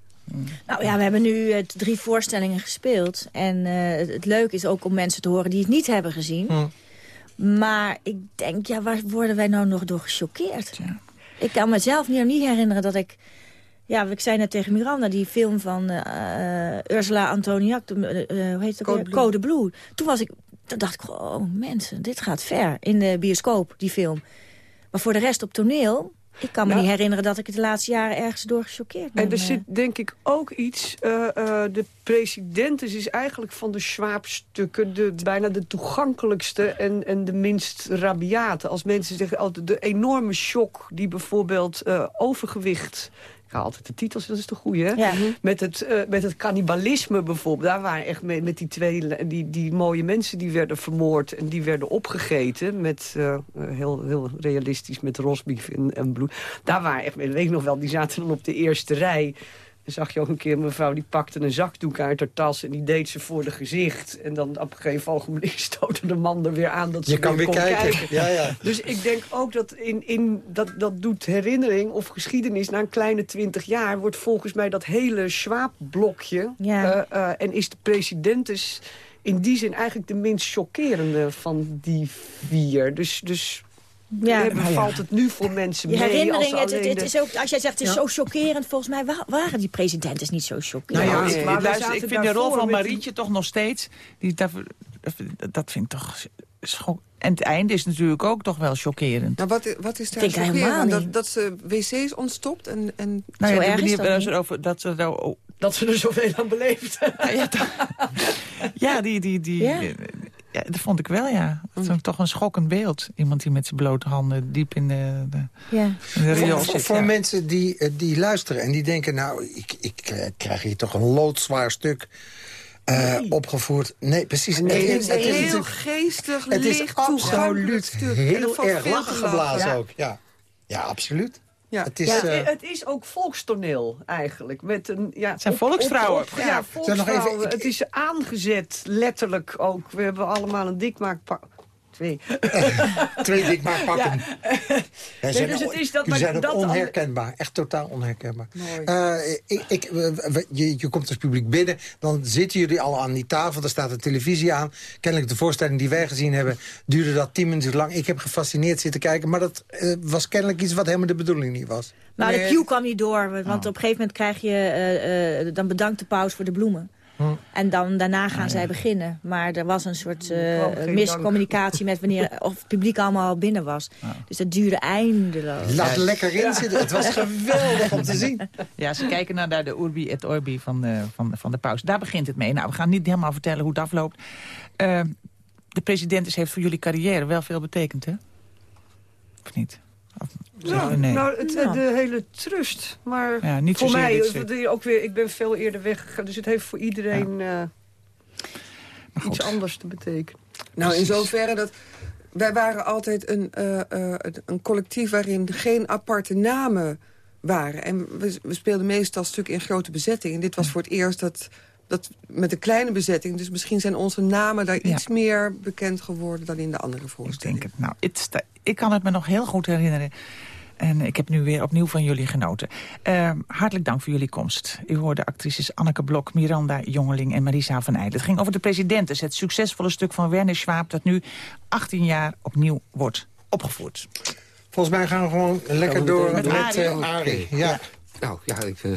Speaker 11: Nou ja, we hebben nu uh, drie voorstellingen gespeeld. En uh, het, het leuke is ook om mensen te horen die het niet hebben gezien. Hm. Maar ik denk, ja, waar worden wij nou nog door gechoqueerd? Ja. Ik kan mezelf niet, niet herinneren dat ik... Ja, ik zei net tegen Miranda, die film van uh, Ursula Antoniak, uh, hoe heet het Code, Blue. Code Blue. Toen, was ik, toen dacht ik, oh mensen, dit gaat ver in de bioscoop, die film. Maar voor de rest op toneel ik kan me nou, niet herinneren dat ik het de laatste jaren ergens door gechoqueerd ben.
Speaker 13: En er zit denk ik ook iets... Uh, uh, de president is eigenlijk van de Schwab-stukken... De, bijna de toegankelijkste en, en de minst rabiate. Als mensen zeggen, oh, de, de enorme shock die bijvoorbeeld uh, overgewicht altijd de titels, dat is de hè? Ja. Met het, uh, met het cannibalisme bijvoorbeeld. Daar waren echt met, met die twee die, die mooie mensen die werden vermoord... en die werden opgegeten met, uh, heel, heel realistisch, met rosbief en, en bloed. Daar waren echt, weet ik nog wel, die zaten dan op de eerste rij... Zag je ook een keer een mevrouw die pakte een zakdoek uit haar tas... en die deed ze voor de gezicht. En dan op een gegeven ogenblik [laughs] stootte de man er weer aan dat ze
Speaker 8: je kan weer kijken.
Speaker 13: kijken. Ja, ja. Dus ik denk ook dat, in, in, dat dat doet herinnering of geschiedenis... na een kleine twintig jaar wordt volgens mij dat hele Schwab-blokje... Ja. Uh, uh, en is de president dus in die zin eigenlijk de minst chockerende van die vier. Dus... dus ja. valt het nu voor mensen mee.
Speaker 11: Herinnering,
Speaker 13: als,
Speaker 11: het, het, is ook, als jij zegt het is ja. zo chockerend, volgens mij waren die presidenten niet zo chockerend.
Speaker 10: Nou ja, ik, luister, ik vind de rol van Marietje toch nog steeds, die, dat, dat vind ik toch schok. En het einde is natuurlijk ook toch wel chockerend.
Speaker 12: Nou, wat, wat is daar chockerend? Dat, dat ze wc's ontstopt en... en
Speaker 10: nou ja, zo erg is dat, over, dat ze nou,
Speaker 13: dat ze er zoveel aan beleefd.
Speaker 10: Ja, [laughs] ja, die, die, die, ja. Ja, dat vond ik wel, ja. Dat is mm. toch een schokkend beeld. Iemand die met zijn blote handen diep in de, de,
Speaker 11: ja.
Speaker 10: in de
Speaker 8: voor, zit, voor ja. mensen die, eh, die luisteren en die denken... nou, ik, ik eh, krijg hier toch een loodzwaar stuk... Uh, nee. opgevoerd. Nee, precies.
Speaker 12: Nee, het, is, het is heel geestig,
Speaker 8: Het is absoluut heel erg lachen geblazen ja. ook. Ja. ja, absoluut.
Speaker 13: Ja. Het, is, ja, uh, het is ook volkstoneel eigenlijk. Met een, ja,
Speaker 10: het zijn volksvrouwen.
Speaker 13: Op, op, ja, volksvrouwen. Even, ik, het is aangezet, letterlijk ook. We hebben allemaal een dikmaakpak. Twee. [laughs]
Speaker 8: Twee dikmaakpakken. Ja.
Speaker 13: Nee, zijn, dus het is dat, maar,
Speaker 8: zijn
Speaker 13: dat
Speaker 8: onherkenbaar. Echt totaal onherkenbaar. Uh, ik, ik, je, je komt als publiek binnen. Dan zitten jullie al aan die tafel. Er staat een televisie aan. Kennelijk de voorstelling die wij gezien hebben... duurde dat tien minuten lang. Ik heb gefascineerd zitten kijken. Maar dat uh, was kennelijk iets wat helemaal de bedoeling niet was.
Speaker 11: Nou, nee. de cue kwam niet door. Want oh. op een gegeven moment krijg je... Uh, dan bedankt de pauze voor de bloemen. Hm. En dan, daarna gaan ah, zij ja. beginnen. Maar er was een soort uh, miscommunicatie met wanneer [laughs] of het publiek allemaal binnen was. Ja. Dus dat duurde eindeloos.
Speaker 8: Laat lekker in zitten. Het was geweldig om te zien. [laughs]
Speaker 10: Ja, ze kijken naar de Urbi et Orbi van de, van, van de pauze. Daar begint het mee. Nou, we gaan niet helemaal vertellen hoe het afloopt. Uh, de president heeft voor jullie carrière wel veel betekend, hè? Of niet?
Speaker 13: Nou, nee. nou het, ja. de hele trust. Maar ja, voor mij, het, ook weer, ik ben veel eerder weggegaan. Dus het heeft voor iedereen ja. uh, iets anders te betekenen.
Speaker 12: Nou, in zoverre dat... Wij waren altijd een, uh, uh, een collectief waarin geen aparte namen waren. En we, we speelden meestal stuk in grote bezetting. En dit was voor het eerst dat dat met een kleine bezetting. Dus misschien zijn onze namen daar iets meer bekend geworden... dan in de andere voorstellingen.
Speaker 10: Ik denk het. Nou, ik kan het me nog heel goed herinneren. En ik heb nu weer opnieuw van jullie genoten. Uh, hartelijk dank voor jullie komst. U hoorde actrices Anneke Blok, Miranda Jongeling en Marisa van Eijden. Het ging over de presidentes, het succesvolle stuk van Werner Schwab... dat nu 18 jaar opnieuw wordt opgevoerd.
Speaker 8: Volgens mij gaan we gewoon lekker door met, met uh, Arie. Ja.
Speaker 9: Nou ja, ik, uh,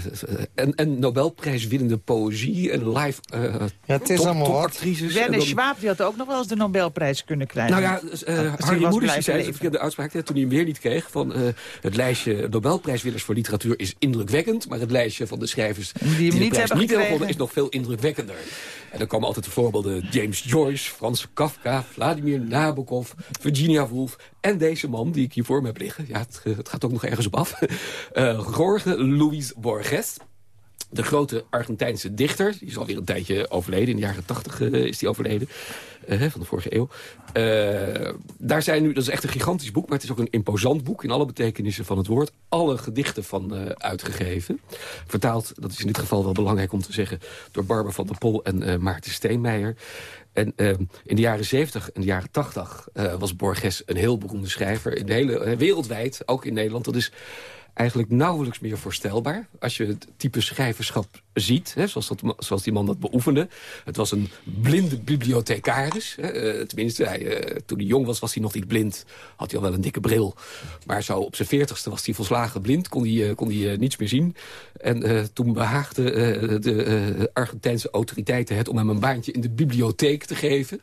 Speaker 9: en, en Nobelprijswinnende poëzie en live uh,
Speaker 8: ja, het is
Speaker 9: top,
Speaker 8: allemaal
Speaker 9: actrices.
Speaker 10: Werner Schwab die had ook nog wel eens de Nobelprijs kunnen krijgen.
Speaker 9: Nou ja, uh, Harry Moeders zei de uitspraak toen hij hem weer niet kreeg... van het lijstje Nobelprijswinners voor literatuur is indrukwekkend... maar het lijstje van de schrijvers die, hem die niet de prijs niet hebben gewonnen... is nog veel indrukwekkender. En dan komen altijd de voorbeelden James Joyce, Frans Kafka... Vladimir Nabokov, Virginia Woolf en deze man die ik hier voor me heb liggen. Ja, het, het gaat ook nog ergens op af. Uh, [laughs] Jorge Luis Borges. De grote Argentijnse dichter. Die is alweer een tijdje overleden. In de jaren tachtig uh, is die overleden. Uh, van de vorige eeuw. Uh, daar zijn nu, dat is echt een gigantisch boek. Maar het is ook een imposant boek. In alle betekenissen van het woord. Alle gedichten van uitgegeven. Vertaald, dat is in dit geval wel belangrijk om te zeggen... door Barbara van der Pol en Maarten Steenmeijer. En in de jaren 70 en de jaren 80 uh, was Borges een heel beroemde schrijver. In de hele, wereldwijd, ook in Nederland. Dat is eigenlijk nauwelijks meer voorstelbaar. Als je het type schrijverschap ziet, hè, zoals, dat, zoals die man dat beoefende. Het was een blinde bibliothecaris. Hè. Uh, tenminste, hij, uh, toen hij jong was, was hij nog niet blind. Had hij al wel een dikke bril. Maar zo op zijn veertigste was hij volslagen blind. Kon hij, uh, kon hij niets meer zien. En toen behaagden de Argentijnse autoriteiten het... om hem een baantje in de bibliotheek te geven.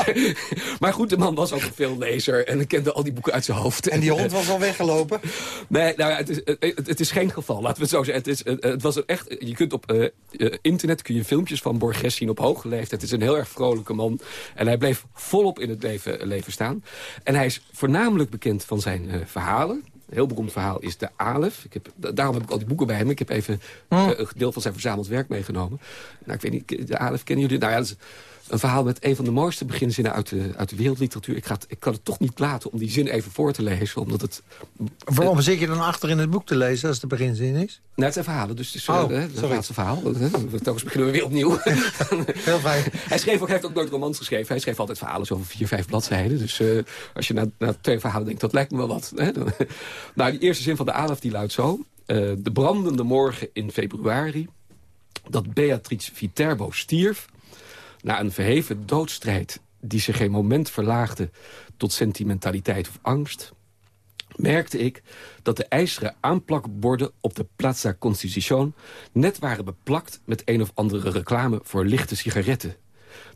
Speaker 9: [laughs] maar goed, de man was ook een veellezer. En kende al die boeken uit zijn hoofd.
Speaker 8: En die hond was al weggelopen?
Speaker 9: Nee, nou, het, is, het, het is geen geval. Laten we het zo zeggen. Het, is, het was echt... Je kunt op uh, internet kun je filmpjes van Borges zien op hoge leeftijd. Het is een heel erg vrolijke man. En hij bleef volop in het leven, leven staan. En hij is voornamelijk bekend van zijn uh, verhalen. Een heel beroemd verhaal is de Alef. Ik heb, daarom heb ik al die boeken bij hem. Ik heb even oh. een deel van zijn verzameld werk meegenomen. Nou, ik weet niet, de Alef kennen jullie? Nou ja, dat is een verhaal met een van de mooiste beginzinnen uit de, uit de wereldliteratuur. Ik, ga het, ik kan het toch niet laten om die zin even voor te lezen. Omdat het,
Speaker 8: Waarom uh, zit je dan achter in het boek te lezen als de beginzin is?
Speaker 9: Nou, het zijn verhalen, dus het is oh, uh, het laatste verhaal. Telkens beginnen we weer opnieuw. [laughs]
Speaker 8: Heel fijn.
Speaker 9: hij, schreef ook, hij heeft ook nooit romans geschreven. Hij schreef altijd verhalen zo van vier, vijf bladzijden. Dus uh, als je na, na, twee verhalen denkt, dat lijkt me wel wat. Hè? nou, [laughs] die eerste zin van de Alef die luidt zo. de brandende morgen in februari dat Beatrice Viterbo stierf na een verheven doodstrijd die zich geen moment verlaagde tot sentimentaliteit of angst... merkte ik dat de ijzeren aanplakborden op de Plaza Constitución... net waren beplakt met een of andere reclame voor lichte sigaretten.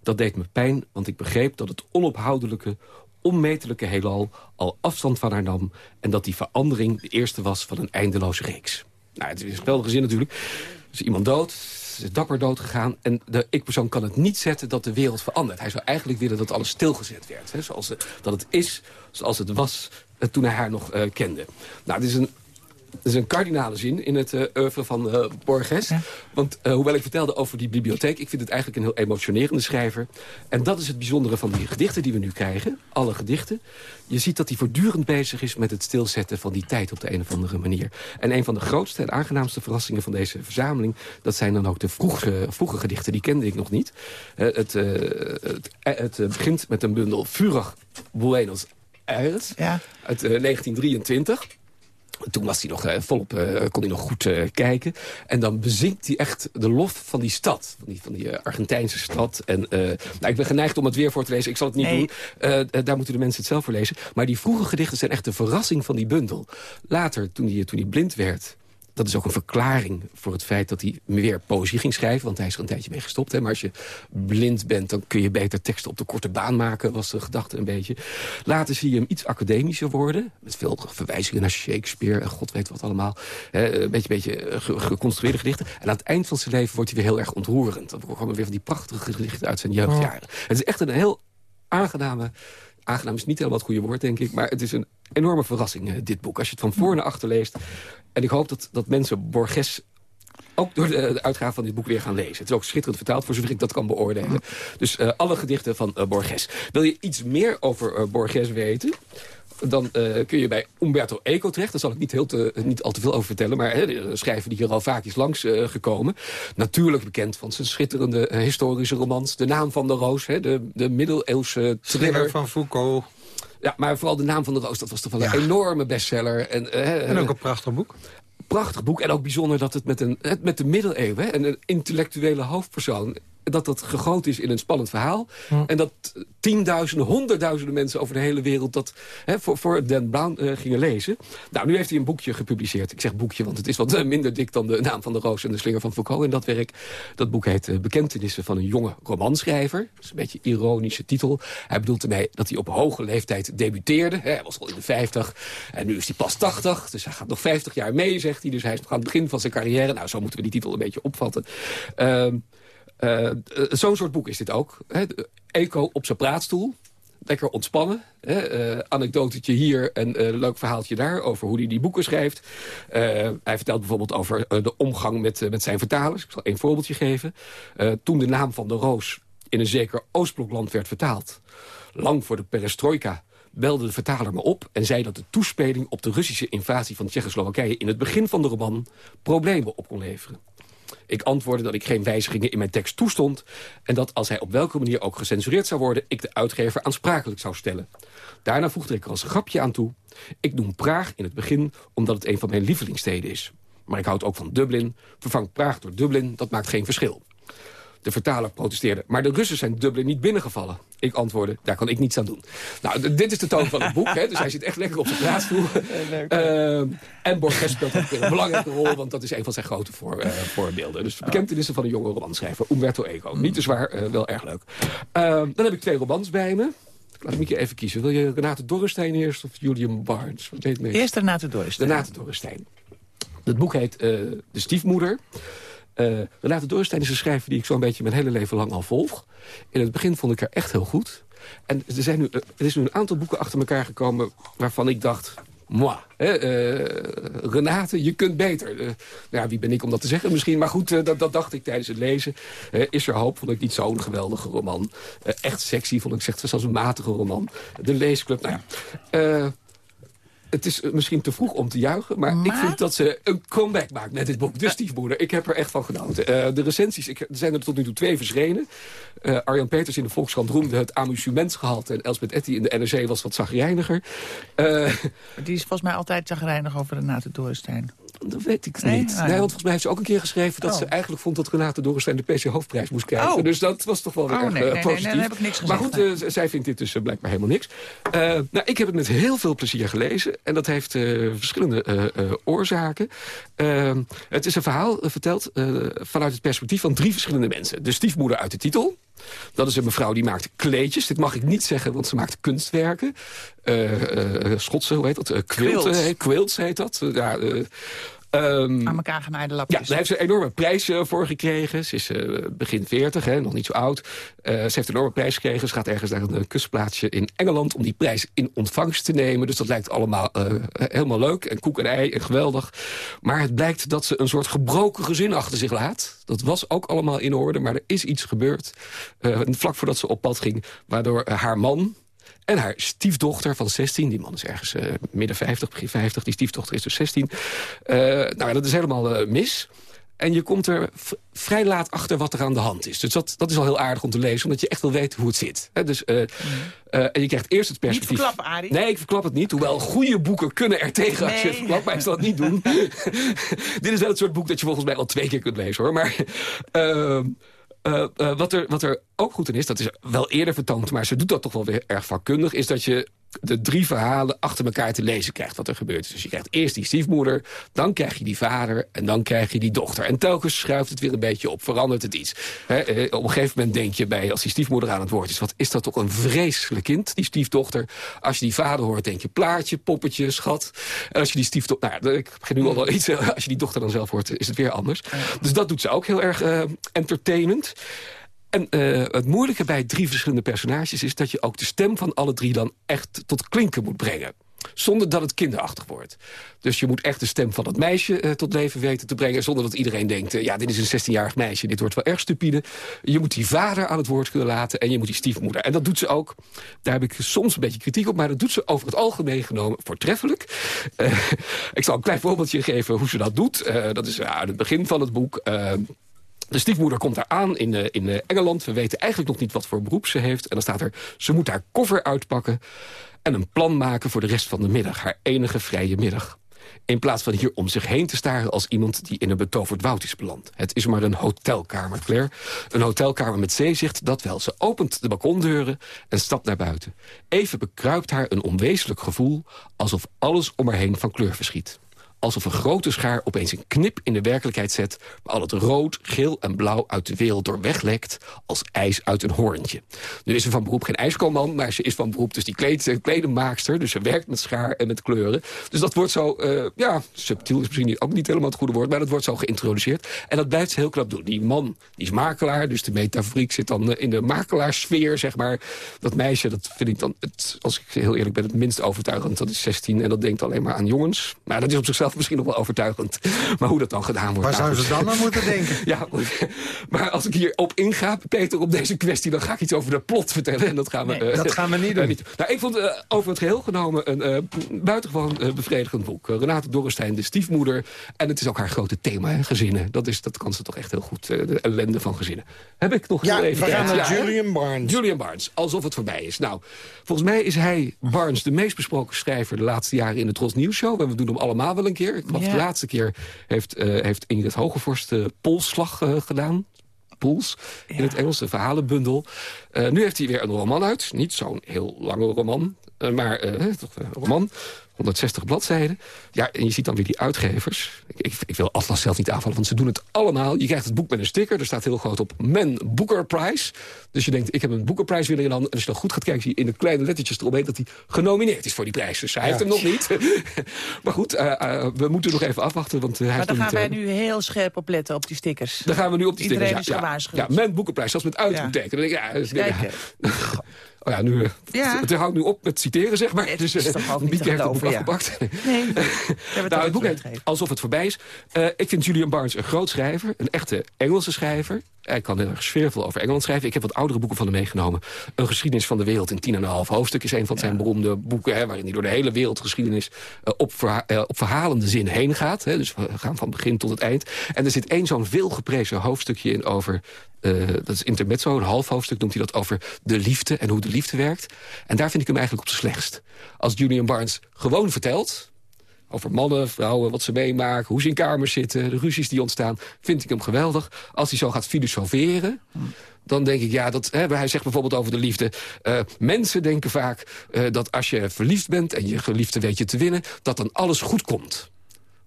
Speaker 9: Dat deed me pijn, want ik begreep dat het onophoudelijke, onmetelijke heelal... al afstand van haar nam en dat die verandering de eerste was van een eindeloze reeks. Nou, het is een speldige zin natuurlijk. Dus iemand dood, is dapper dood gegaan. En de ik-persoon kan het niet zetten dat de wereld verandert. Hij zou eigenlijk willen dat alles stilgezet werd. Hè, zoals, dat het is zoals het was uh, toen hij haar nog uh, kende. Nou, dit is een dat is een kardinale zin in het uh, oeuvre van uh, Borges. Ja. Want uh, hoewel ik vertelde over die bibliotheek... ik vind het eigenlijk een heel emotionerende schrijver. En dat is het bijzondere van die gedichten die we nu krijgen. Alle gedichten. Je ziet dat hij voortdurend bezig is met het stilzetten van die tijd op de een of andere manier. En een van de grootste en aangenaamste verrassingen van deze verzameling... dat zijn dan ook de vroege, vroege gedichten. Die kende ik nog niet. het, het, het begint met een bundel Vurig Buenos Aires ja. uit 1923... Toen was hij nog uh, volop, uh, kon hij nog goed uh, kijken. En dan bezinkt hij echt de lof van die stad. Van die, van die Argentijnse stad. En nou, ik ben geneigd om het weer voor te lezen. Ik zal het niet nee. doen. daar moeten de mensen het zelf voor lezen. Maar die vroege gedichten zijn echt de verrassing van die bundel. Later, toen hij, toen hij blind werd dat is ook een verklaring voor het feit dat hij meer poëzie ging schrijven. Want hij is er een tijdje mee gestopt. Hè. Maar als je blind bent, dan kun je beter teksten op de korte baan maken. Was de gedachte een beetje. Later zie je hem iets academischer worden. Met veel verwijzingen naar Shakespeare en god weet wat allemaal. Hè, een beetje, beetje geconstrueerde gedichten. En aan het eind van zijn leven wordt hij weer heel erg ontroerend. Dan komen weer van die prachtige gedichten uit zijn jeugdjaren. Oh. Het is echt een heel aangename aangenaam is niet helemaal het goede woord, denk ik. Maar het is een enorme verrassing, dit boek. Als je het van voor naar achter leest. En ik hoop dat, dat mensen Borges ook door de, de uitgave van dit boek weer gaan lezen. Het is ook schitterend vertaald, voor zover ik dat kan beoordelen. Dus uh, alle gedichten van uh, Borges. Wil je iets meer over uh, Borges weten? dan uh, kun je bij Umberto Eco terecht. Daar zal ik niet, heel te, niet al te veel over vertellen. Maar hè, de schrijver die hier al vaak is langsgekomen. Uh, gekomen. Natuurlijk bekend van zijn schitterende uh, historische romans. De Naam van de Roos, hè, de, de middeleeuwse thriller.
Speaker 8: van Foucault.
Speaker 9: Ja, maar vooral De Naam van de Roos, dat was toch wel een ja. enorme bestseller. En,
Speaker 8: en ook een prachtig boek.
Speaker 9: Prachtig boek. En ook bijzonder dat het met, een, met de middeleeuwen... en een intellectuele hoofdpersoon dat dat gegoten is in een spannend verhaal. En dat tienduizenden, honderdduizenden mensen over de hele wereld... dat hè, voor, voor Dan Brown uh, gingen lezen. Nou, nu heeft hij een boekje gepubliceerd. Ik zeg boekje, want het is wat minder dik dan de naam van de roos... en de slinger van Foucault in dat werk. Dat boek heet uh, Bekentenissen van een jonge romanschrijver. Dat is een beetje een ironische titel. Hij bedoelt ermee dat hij op hoge leeftijd debuteerde. Hij was al in de 50 en nu is hij pas 80. Dus hij gaat nog 50 jaar mee, zegt hij. Dus hij is nog aan het begin van zijn carrière. Nou, zo moeten we die titel een beetje opvatten. Uh, uh, Zo'n soort boek is dit ook. Hè? Eco op zijn praatstoel. Lekker ontspannen. Hè? Uh, anekdotetje hier en uh, leuk verhaaltje daar over hoe hij die boeken schrijft. hij vertelt bijvoorbeeld over de omgang met, met zijn vertalers. Ik zal één voorbeeldje geven. toen de naam van de roos in een zeker Oostblokland werd vertaald. Lang voor de perestroika belde de vertaler me op en zei dat de toespeling op de Russische invasie van Tsjechoslowakije in het begin van de roman problemen op kon leveren. Ik antwoordde dat ik geen wijzigingen in mijn tekst toestond... en dat als hij op welke manier ook gecensureerd zou worden... ik de uitgever aansprakelijk zou stellen. Daarna voegde ik er als grapje aan toe... ik noem Praag in het begin omdat het een van mijn lievelingssteden is. Maar ik houd ook van Dublin. Vervang Praag door Dublin, dat maakt geen verschil. De vertaler protesteerde. Maar de Russen zijn Dublin niet binnengevallen. Ik antwoordde, daar kan ik niets aan doen. Nou, dit is de toon van het boek. Hè, dus hij zit echt lekker op zijn praatstoel. [laughs] Uh, en Borges speelt ook een belangrijke rol... want dat is een van zijn grote voor, uh, voorbeelden. Dus bekentenissen van een jonge romanschrijver. Umberto Eco. Niet te zwaar, uh, wel erg leuk. Ehm, dan heb ik twee romans bij me. Laat je even kiezen. Wil je Renate Dorrestein eerst of Julian Barnes? Wat heet het
Speaker 10: eerst Renate Dorrestein.
Speaker 9: Renate Dorrestein. Het boek heet De Stiefmoeder. Uh, Renate Dorrestein is een schrijver die ik zo'n beetje mijn hele leven lang al volg. In het begin vond ik haar echt heel goed. En er, zijn nu, er is nu een aantal boeken achter elkaar gekomen waarvan ik dacht... Moi, hè, uh, Renate, je kunt beter. Nou wie ben ik om dat te zeggen misschien? Maar goed, dat, dat, dacht ik tijdens het lezen. is er hoop, vond ik niet zo'n geweldige roman. echt sexy, vond ik zeg, zelfs een matige roman. De leesclub, nou ja het is misschien te vroeg om te juichen... maar, maar, ik vind dat ze een comeback maakt met dit boek. De stiefmoeder. Ik heb er echt van genoten. Uh, de recensies, ik, er zijn er tot nu toe twee verschenen. Uh, Arjan Peters in de Volkskrant roemde het amusementsgehalte... en Elsbeth Etty in de NRC was wat zagrijniger. Uh,
Speaker 10: Die is volgens mij altijd zagrijnig over Renate Dorenstein.
Speaker 9: Dat weet ik nee? niet. Nee, want volgens mij heeft ze ook een keer geschreven... dat oh. ze eigenlijk vond dat Renate Dorenstein de PC Hoofdprijs moest krijgen. Oh. Dus dat was toch wel weer
Speaker 10: oh,
Speaker 9: erg
Speaker 10: nee, nee,
Speaker 9: positief.
Speaker 10: Nee, nee, heb ik niks gezegd.
Speaker 9: Maar goed, uh, zij vindt dit dus uh, blijkbaar helemaal niks. Uh, nou, ik heb het met heel veel plezier gelezen. En dat heeft verschillende oorzaken. Ehm, het is een verhaal verteld vanuit het perspectief van drie verschillende mensen. De stiefmoeder uit de titel... Dat is een mevrouw die maakt kleedjes. Dit mag ik niet zeggen, want ze maakt kunstwerken. Uh, uh, Schotse, hoe heet dat? Uh, quilts. Heet, quilts heet dat. ja,
Speaker 10: Um, Aan elkaar genaaide lapjes.
Speaker 9: Ja, daar heeft ze een enorme prijs uh, voor gekregen. Ze is uh, begin 40, hè, nog niet zo oud. Uh, ze heeft een enorme prijs gekregen. Ze gaat ergens naar een kustplaatsje in Engeland... om die prijs in ontvangst te nemen. Dus dat lijkt allemaal helemaal leuk. En koek en ei en geweldig. Maar het blijkt dat ze een soort gebroken gezin achter zich laat. Dat was ook allemaal in orde, maar er is iets gebeurd. vlak voordat ze op pad ging, waardoor haar man... En haar stiefdochter van 16, die man is ergens uh, midden 50, begin 50. Die stiefdochter is dus 16. Uh, nou, dat is helemaal uh, mis. En je komt er vrij laat achter wat er aan de hand is. Dus dat, dat is al heel aardig om te lezen, omdat je echt wil weten hoe het zit. He, dus, uh, uh, en je krijgt eerst het perspectief...
Speaker 10: Niet verklappen, Arie.
Speaker 9: Nee, ik verklap het niet. Hoewel goede boeken kunnen er tegen als je het verklapt. Maar ik zal het niet doen. [laughs] [laughs] Dit is wel het soort boek dat je volgens mij al twee keer kunt lezen, hoor. Maar... Uh, [laughs] uh, uh, wat, er, wat er ook goed in is, dat is wel eerder vertoond... maar ze doet dat toch wel weer erg vakkundig... is dat je de drie verhalen achter elkaar te lezen krijgt wat er gebeurt. Dus je krijgt eerst die stiefmoeder, dan krijg je die vader... en dan krijg je die dochter. En telkens schuift het weer een beetje op, verandert het iets. He, op een gegeven moment denk je bij, als die stiefmoeder aan het woord is... wat is dat toch een vreselijk kind, die stiefdochter. Als je die vader hoort, denk je plaatje, poppetje, schat. En als je die stiefdochter... Nou, ik begin nu al wel iets... [laughs] als je die dochter dan zelf hoort, is het weer anders. Dus dat doet ze ook heel erg uh, entertainend. En uh, het moeilijke bij drie verschillende personages is... dat je ook de stem van alle drie dan echt tot klinken moet brengen. Zonder dat het kinderachtig wordt. Dus je moet echt de stem van het meisje uh, tot leven weten te brengen... zonder dat iedereen denkt, uh, ja, dit is een 16-jarig meisje... dit wordt wel erg stupide. Je moet die vader aan het woord kunnen laten... en je moet die stiefmoeder. En dat doet ze ook. Daar heb ik soms een beetje kritiek op... maar dat doet ze over het algemeen genomen voortreffelijk. [laughs] Ik zal een klein voorbeeldje geven hoe ze dat doet. dat is aan het begin van het boek... De stiefmoeder komt daar aan in, uh, in uh, Engeland. We weten eigenlijk nog niet wat voor beroep ze heeft. En dan staat er, ze moet haar koffer uitpakken... en een plan maken voor de rest van de middag. Haar enige vrije middag. In plaats van hier om zich heen te staren als iemand die in een betoverd woud is beland. Het is maar een hotelkamer, Claire. Een hotelkamer met zeezicht, dat wel. Ze opent de balkondeuren en stapt naar buiten. Even bekruipt haar een onwezenlijk gevoel... alsof alles om haar heen van kleur verschiet alsof een grote schaar opeens een knip in de werkelijkheid zet... waar al het rood, geel en blauw uit de wereld door weglekt... als ijs uit een hoorntje. Nu is ze van beroep geen ijskoolman, maar ze is van beroep dus die kleed. Dus ze werkt met schaar en met kleuren. Dus dat wordt zo, uh, ja, subtiel is misschien ook niet helemaal het goede woord... maar dat wordt zo geïntroduceerd. En dat blijft ze heel knap doen. Die man, die is makelaar, dus de metaforiek zit dan eh, in de makelaarsfeer, zeg maar. Dat meisje, dat vind ik dan, het, als ik heel eerlijk ben, het minst overtuigend. Dat is 16 en dat denkt alleen maar aan jongens. Maar dat is op zichzelf misschien nog wel overtuigend. Maar hoe dat dan gedaan wordt...
Speaker 8: Waar zouden ze dan aan moeten denken? [laughs]
Speaker 9: ja, maar als ik hierop inga, Peter, op deze kwestie... dan ga ik iets over de plot vertellen. En dat gaan we,
Speaker 8: nee, uh, dat gaan we niet doen. niet.
Speaker 9: Nou, ik vond uh, over het geheel genomen een uh, buitengewoon bevredigend boek. Renate Dorrestein, de stiefmoeder. En het is ook haar grote thema, hè, gezinnen. Dat, is, dat kan ze toch echt heel goed, de ellende van gezinnen. Heb ik nog
Speaker 8: ja,
Speaker 9: even...
Speaker 8: we gaan naar ja, Julian Barnes.
Speaker 9: Julian Barnes, alsof het voorbij is. Nou, volgens mij is hij, Barnes, de meest besproken schrijver... de laatste jaren in de Tros Nieuws Show. En we doen hem allemaal wel een keer. Ik geloof ja. de laatste keer heeft, uh, heeft Ingrid Hogevorst de Polsslag uh, gedaan. Pools, in het Engels, een verhalenbundel. Uh, nu heeft hij weer een roman uit. Niet zo'n heel lange roman, maar toch een roman. 160 bladzijden. Ja, en je ziet dan weer die uitgevers. Ik, ik, ik, wil Atlas zelf niet aanvallen, want ze doen het allemaal. Je krijgt het boek met een sticker. Er staat heel groot op Men Booker Prize. Dus je denkt, ik heb een Booker Prize willen dan. En als je dan goed gaat kijken, zie je in de kleine lettertjes eromheen... dat hij genomineerd is voor die prijs. Dus hij ja. heeft hem nog niet. [laughs] maar goed, uh, uh, we moeten nog even afwachten. Want, hij
Speaker 10: maar
Speaker 9: dan
Speaker 10: gaan
Speaker 9: niet,
Speaker 10: wij nu heel scherp op letten, op die stickers.
Speaker 9: Dan gaan we nu op die
Speaker 10: Iedereen
Speaker 9: stickers.
Speaker 10: is gewaarschuwd.
Speaker 9: Ja, ja, Men Booker Prize, zelfs met uitroepteken. Ja. Dan denk ik, ja, [laughs] Oh ja, nu,
Speaker 10: ja.
Speaker 9: Het, het houdt nu op met citeren, zeg maar.
Speaker 10: Nee,
Speaker 9: dus
Speaker 10: is toch ook niet
Speaker 9: Mieke heeft het boek
Speaker 10: ja.
Speaker 9: afgepakt.
Speaker 10: Nee, [laughs]
Speaker 9: nou, het boek heet Alsof het voorbij is. Uh, ik vind Julian Barnes een groot schrijver. Een echte Engelse schrijver. Hij kan heel erg sfeervol over Engeland schrijven. Ik heb wat oudere boeken van hem meegenomen. Een geschiedenis van de wereld in 10,5 hoofdstuk... is een van zijn ja. beroemde boeken... Hè, waarin hij door de hele wereldgeschiedenis uh, op, verha uh, op verhalende zin heen gaat. Hè, dus we gaan van begin tot het eind. En er zit één zo'n veelgeprezen hoofdstukje in over... Uh, dat is intermezzo, een half hoofdstuk noemt hij dat over de liefde... en hoe de liefde werkt. En daar vind ik hem eigenlijk op de slechtst. Als Julian Barnes gewoon vertelt over mannen, vrouwen, wat ze meemaken... hoe ze in kamers zitten, de ruzies die ontstaan... vind ik hem geweldig. Als hij zo gaat filosoferen... dan denk ik, ja, dat, hè, hij zegt bijvoorbeeld over de liefde... Uh, mensen denken vaak uh, dat als je verliefd bent... en je geliefde weet je te winnen, dat dan alles goed komt.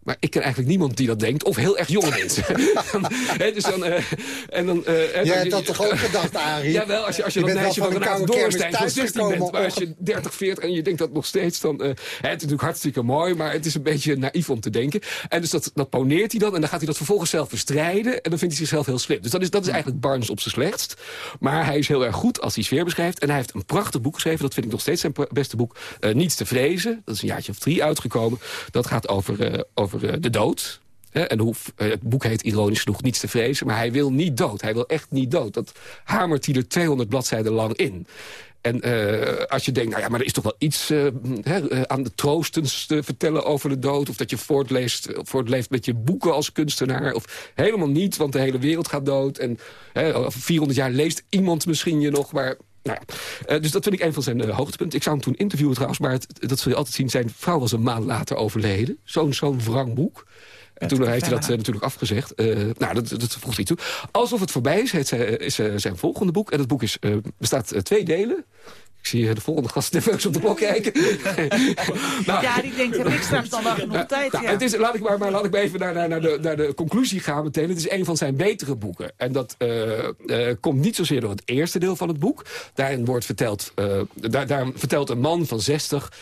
Speaker 9: Maar ik ken eigenlijk niemand die dat denkt. Of heel erg jonge mensen. [laughs] [laughs] He, dus dan, uh, en dan, uh,
Speaker 8: Jij hebt dat toch ook gedacht, Arie?
Speaker 9: Jawel, als je, als je, je dat meisje van Renate Doornstein van 16 bent. Maar als je 30, 40 en je denkt dat nog steeds... dan, uh, het is natuurlijk hartstikke mooi, maar het is een beetje naïef om te denken. En dus dat, dat poneert hij dan. En dan gaat hij dat vervolgens zelf bestrijden. En dan vindt hij zichzelf heel slim. Dus dat is, dat is eigenlijk Barnes op zijn slechtst. Maar hij is heel erg goed als hij sfeer beschrijft. En hij heeft een prachtig boek geschreven. Dat vind ik nog steeds zijn beste boek. Niets te vrezen. Dat is een jaartje of drie uitgekomen. Dat gaat over... over de dood. En hoe, het boek heet ironisch genoeg niets te vrezen. Maar hij wil niet dood. Hij wil echt niet dood. Dat hamert hij er 200 bladzijden lang in. En uh, als je denkt, nou ja, maar er is toch wel iets he, aan de troostens te vertellen over de dood... of dat je voortleest, voortleeft met je boeken als kunstenaar... of helemaal niet, want de hele wereld gaat dood. En he, over 400 jaar leest iemand misschien je nog, maar nou ja, uh, dus dat vind ik een van zijn uh, hoogtepunten. Ik zou hem toen interviewen trouwens, maar het, dat zul je altijd zien. Zijn vrouw was een maand later overleden. Zo'n zo'n wrang boek. En toen heeft hij dat uh, natuurlijk afgezegd. nou, dat, dat voegt hij toe. Alsof het voorbij is, heet, is zijn volgende boek. En dat boek is, bestaat twee delen. Ik zie de volgende gast nerveus op de klok kijken. [laughs]
Speaker 10: nou, ja, die denkt, heb ik straks dan wel genoeg
Speaker 9: nou,
Speaker 10: tijd?
Speaker 9: Nou,
Speaker 10: ja.
Speaker 9: het is, laat, ik maar, maar laat ik maar even naar, naar, naar, de, naar de conclusie gaan meteen. Het is een van zijn betere boeken. En dat uh, uh, komt niet zozeer door het eerste deel van het boek. Daarin wordt verteld, uh, daar, daar vertelt een man van 60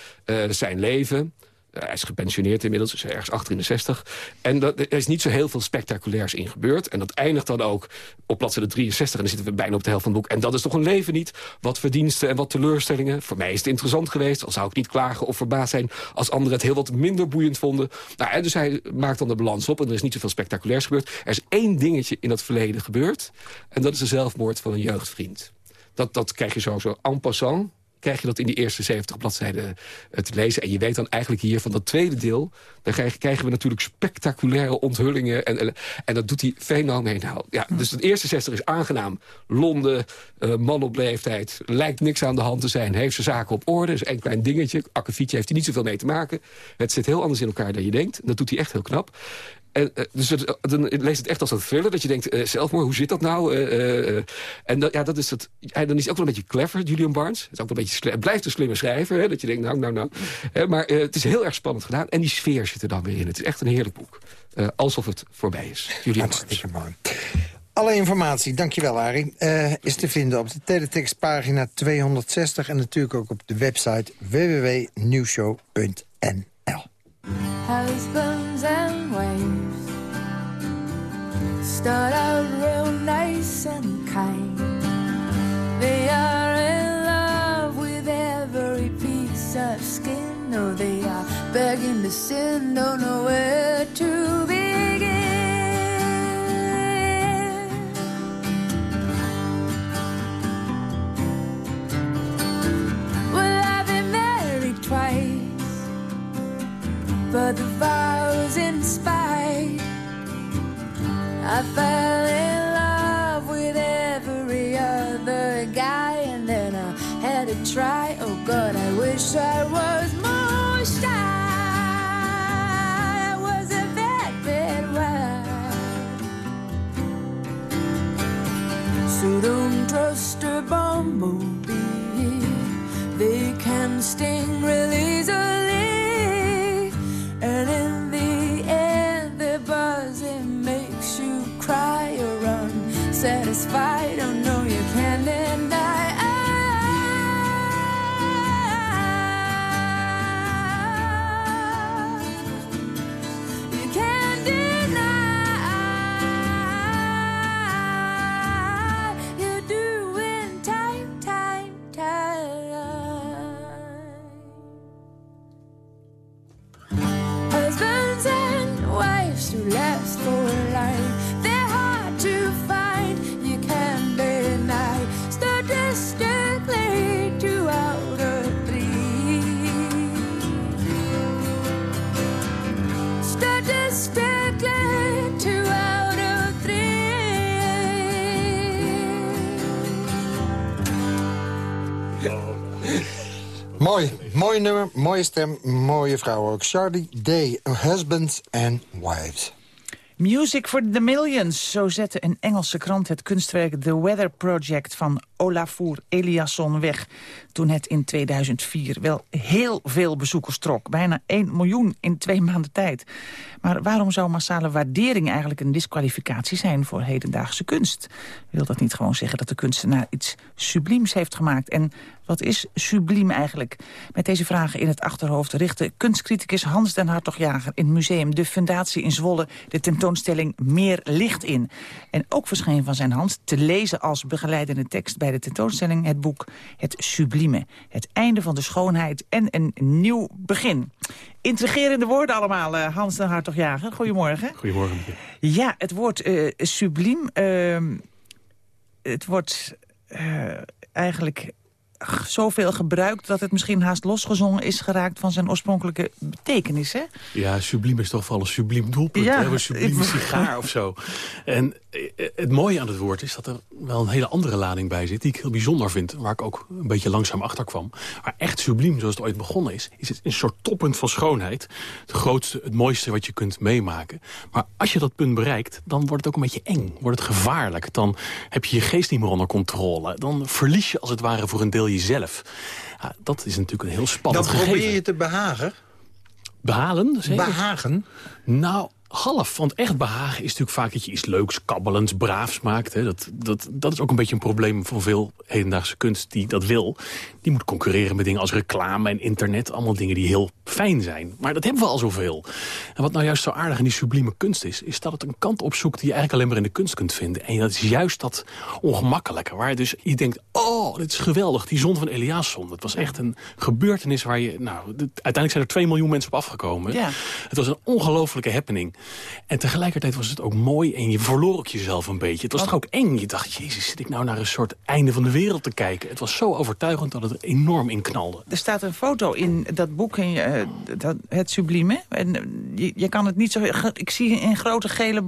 Speaker 9: zijn leven... hij is gepensioneerd inmiddels, is ergens achter in de 60. En dat, er is niet zo heel veel spectaculairs in gebeurd. En dat eindigt dan ook op bladzijde 63. En dan zitten we bijna op de helft van het boek. En dat is toch een leven niet? Wat verdiensten en wat teleurstellingen. Voor mij is het interessant geweest. Al zou ik niet klagen of verbaasd zijn als anderen het heel wat minder boeiend vonden. Nou, dus hij maakt dan de balans op. En er is niet zoveel spectaculairs gebeurd. Er is één dingetje in dat verleden gebeurd. En dat is de zelfmoord van een jeugdvriend. Dat, dat krijg je zo, zo en passant krijg je dat in die eerste 70 bladzijden eh, te lezen. En je weet dan eigenlijk hier van dat tweede deel... dan krijgen we natuurlijk spectaculaire onthullingen. En, en, en dat doet hij fenomenaal. Ja, dus het eerste 60 is aangenaam. Londen, uh, man op leeftijd, lijkt niks aan de hand te zijn. Heeft zijn zaken op orde, is een klein dingetje. Akkefietje heeft hij niet zoveel mee te maken. Het zit heel anders in elkaar dan je denkt. Dat doet hij echt heel knap. En, uh, dus het, dan leest het echt als een thriller. Dat je denkt, uh, zelfmoord, hoe zit dat nou? Uh, en ja, dat is het, en dan is hij ook wel een beetje clever, Julian Barnes. Het, is ook een beetje blijft een slimme schrijver. Hè, dat je denkt, nou, nou, nou. maar het is heel erg spannend gedaan. En die sfeer zit er dan weer in. Het is echt een heerlijk boek. alsof het voorbij is. Julian
Speaker 8: mooi. Alle informatie, dankjewel Arie, is te vinden op de teletextpagina 260... en natuurlijk ook op de website www.nieuwshow.nl.
Speaker 15: Husbands and wives start out real nice and kind. They are in love with every piece of skin. No, they are begging to sin, don't know where to I fell in love with every other guy, and then I had to try. Oh God, I wish I was more shy. I was a bad, bad wife. So don't trust a bumblebee. They can sting
Speaker 8: Mooi, mooi nummer, mooie stem, mooie vrouw ook. Charlie Day, Husbands and Wives.
Speaker 10: Music for the Millions, zo zette een Engelse krant het kunstwerk The Weather Project van Olafur Eliasson weg. Toen het in 2004 wel heel veel bezoekers trok. Bijna 1 miljoen in twee maanden tijd. Maar waarom zou massale waardering eigenlijk een disqualificatie zijn voor hedendaagse kunst? Wil dat niet gewoon zeggen dat de kunstenaar iets subliems heeft gemaakt? En wat is subliem eigenlijk? Met deze vragen in het achterhoofd richtte kunstcriticus Hans den Hartog-Jager... in museum De Fundatie in Zwolle de tentoonstelling Meer Licht in. En ook verscheen van zijn hand te lezen als begeleidende tekst... bij de tentoonstelling het boek Het Sublieme. Het einde van de schoonheid en een nieuw begin. Intrigerende woorden allemaal, uh, Hans den Hartog-Jager. Goedemorgen.
Speaker 16: Goedemorgen.
Speaker 10: Ja, het woord uh, subliem... Uh, het wordt uh, eigenlijk zoveel gebruikt... dat het misschien haast losgezongen is geraakt van zijn oorspronkelijke betekenis, hè?
Speaker 16: Ja, subliem is toch vooral een subliem doelpunt.
Speaker 10: Ja.
Speaker 16: Hè? Een subliem sigaar of zo. En het mooie aan het woord is dat er wel een hele andere lading bij zit... die ik heel bijzonder vind, waar ik ook een beetje langzaam achter kwam. Maar echt subliem, zoals het ooit begonnen is... is het een soort toppunt van schoonheid. Het grootste, het mooiste wat je kunt meemaken. Maar als je dat punt bereikt, dan wordt het ook een beetje eng. Wordt het gevaarlijk. Dan heb je je geest niet meer onder controle. Dan verlies je als het ware voor een deel jezelf. Ja, dat is natuurlijk een heel spannend
Speaker 8: Dan
Speaker 16: gegeven.
Speaker 8: probeer je te behagen.
Speaker 16: Behalen? Zeker?
Speaker 8: Behagen?
Speaker 16: Nou, half. Want echt behagen is natuurlijk vaak dat je iets leuks, kabbelends, braafs maakt. Hè. Dat, dat, dat is ook een beetje een probleem van veel hedendaagse kunst die dat wil. Die moet concurreren met dingen als reclame en internet. Allemaal dingen die heel fijn zijn. Maar dat hebben we al zoveel. En wat nou juist zo aardig in die sublieme kunst is... is dat het een kant opzoekt die je eigenlijk alleen maar in de kunst kunt vinden. En dat is juist dat ongemakkelijke. Waar je dus je denkt, oh, dit is geweldig. Die zon van Eliasson. Het was echt een gebeurtenis waar je... Nou, uiteindelijk zijn er 2 miljoen mensen op afgekomen.
Speaker 10: Ja.
Speaker 16: Het was een ongelofelijke happening. En tegelijkertijd was het ook mooi en je verloor ook jezelf een beetje. Het was toch ook eng. Je dacht, jezus, zit ik nou naar een soort einde van de wereld te kijken. Het was zo overtuigend dat het er enorm in knalde.
Speaker 10: Er staat een foto in dat boek, in, uh, dat, het sublieme. En eh, je, je, kan het niet zo... Ik zie een grote gele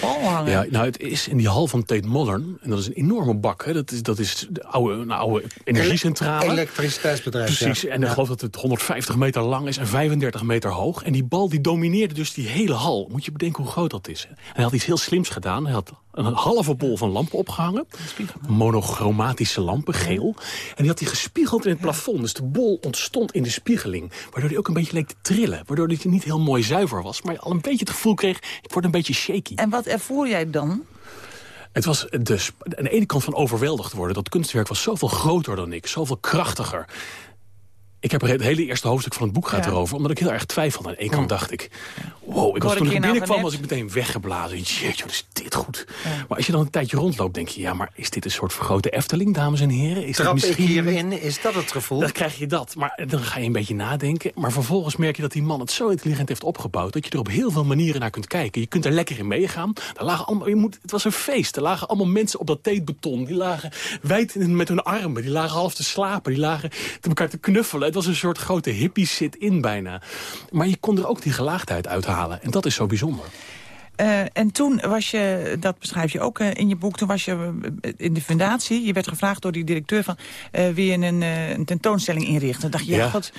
Speaker 10: bal hangen.
Speaker 16: Ja, nou, het is in die hal van Tate Modern. En dat is een enorme bak. Hè. Dat, is, dat is de oude, een oude energiecentrale.
Speaker 8: Elektriciteitsbedrijf,
Speaker 16: Precies.
Speaker 8: ja.
Speaker 16: En ik geloof dat het 150 meter lang is en 35 meter hoog. En die bal die domineerde dus die hele hal. Moet je bedenken hoe groot dat is. Hij had iets heel slims gedaan. Hij had een halve bol van lampen opgehangen. Monochromatische lampen, geel. En die had hij gespiegeld in het plafond. Dus de bol ontstond in de spiegeling. Waardoor hij ook een beetje leek te trillen. Waardoor hij niet heel mooi zuiver was. Maar je al een beetje het gevoel kreeg, ik word een beetje shaky.
Speaker 10: En wat ervoer jij dan?
Speaker 16: Het was de, aan de ene kant van overweldigd worden. Dat kunstwerk was zoveel groter dan ik. Zoveel krachtiger. Ik heb het hele eerste hoofdstuk van het boek gaat
Speaker 10: Ja.
Speaker 16: erover. Omdat ik heel erg twijfelde. Aan de ene kant dacht ik... Wow, ik was, toen
Speaker 10: ik nou
Speaker 16: binnenkwam was ik meteen weggeblazen. Jeetje, wat is dit goed. Maar als je dan een tijdje rondloopt, denk je... Ja, maar is dit een soort vergrote Efteling, dames en heren? Is
Speaker 8: Trap ik hierin? Is dat het gevoel?
Speaker 16: Dan krijg je dat. Maar dan ga je een beetje nadenken. Maar vervolgens merk je dat die man het zo intelligent heeft opgebouwd... dat je er op heel veel manieren naar kunt kijken. Je kunt er lekker in meegaan. Er lagen allemaal, je moet, het was een feest. Er lagen allemaal mensen op dat tapebeton. Die lagen wijd in- met hun armen. Die lagen half te slapen. Die lagen te elkaar te knuffelen. Het was een soort grote hippie sit-in bijna. Maar je kon er ook die gelaagdheid uithalen. En dat is zo bijzonder.
Speaker 10: Eh, en toen was je, dat beschrijf je ook eh, in je boek... toen was je eh, in de fundatie. Je werd gevraagd door die directeur van... wie je een, een tentoonstelling inricht. Dan dacht je, ja,
Speaker 16: Ja.
Speaker 10: god...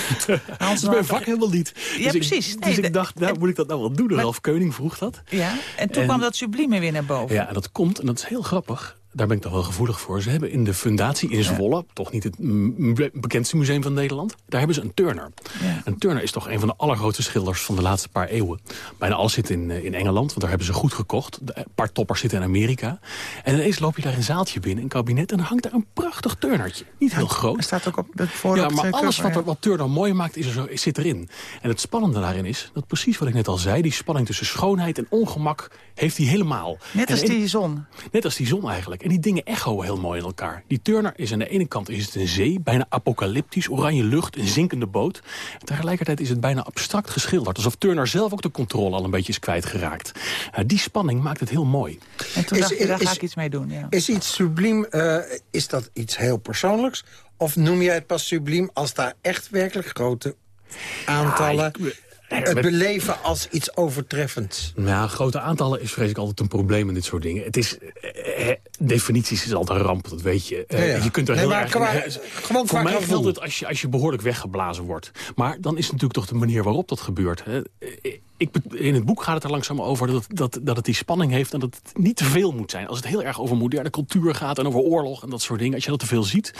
Speaker 10: [laughs]
Speaker 16: Dat is mijn vak helemaal niet.
Speaker 10: Ja,
Speaker 16: Dus ik-
Speaker 10: precies.
Speaker 16: dus
Speaker 10: Nee,
Speaker 16: ik dacht, nou, moet ik dat nou wel doen? Ralf Keuning vroeg dat.
Speaker 10: Ja, en toen
Speaker 16: En-
Speaker 10: kwam dat sublieme weer naar boven.
Speaker 16: Ja, en dat komt, en dat is heel grappig. Daar ben ik toch wel gevoelig voor. Ze hebben in de fundatie in Zwolle, toch niet het be- bekendste museum van Nederland, daar hebben ze een Turner. En Turner is toch een van de allergrootste schilders van de laatste paar eeuwen. Bijna alles zit in, eh, in Engeland, want daar hebben ze goed gekocht. Een paar toppers zitten in Amerika. En ineens loop je daar een zaaltje binnen, een kabinet, en dan hangt daar een prachtig Turnertje. Niet heel groot.
Speaker 10: Er staat ook op het voor
Speaker 16: Ja, maar
Speaker 10: eh,
Speaker 16: alles wat, er, wat Turner mooi maakt, is er zo, zit erin. En het spannende daarin is, dat precies wat ik net al zei... die spanning tussen schoonheid en ongemak heeft hij helemaal.
Speaker 10: Net als die zon.
Speaker 16: Net als die zon eigenlijk. En die dingen echoen heel mooi in elkaar. Die Turner is aan de ene kant is het een zee, bijna apocalyptisch, oranje lucht, een zinkende boot. En tegelijkertijd is het bijna abstract geschilderd. Alsof Turner zelf ook de controle al een beetje is kwijtgeraakt. Uh, die spanning maakt het heel mooi.
Speaker 10: En toen
Speaker 8: Is-
Speaker 10: dacht je, daar
Speaker 8: is-
Speaker 10: ga ik iets mee doen. Ja.
Speaker 8: Is iets subliem, eh, is dat iets heel persoonlijks? Of noem jij het pas subliem als daar echt werkelijk grote aantallen... het beleven als iets overtreffends?
Speaker 16: Nou, grote aantallen is vrees ik altijd een probleem in dit soort dingen. Het is, eh, eh, definities is altijd een ramp, dat weet je. Eh,
Speaker 8: Ja, ja.
Speaker 16: Je kunt er
Speaker 8: Nee,
Speaker 16: heel erg...
Speaker 8: qua-
Speaker 16: eh,
Speaker 8: gewoon
Speaker 16: voor mij geldt het als je, als je behoorlijk weggeblazen wordt. Maar dan is het natuurlijk toch de manier waarop dat gebeurt. Hè. Ik, in het boek gaat het er langzaam over dat, dat, dat het die spanning heeft... en dat het niet te veel moet zijn. Als het heel erg over moderne cultuur gaat en over oorlog en dat soort dingen... als je dat te veel ziet,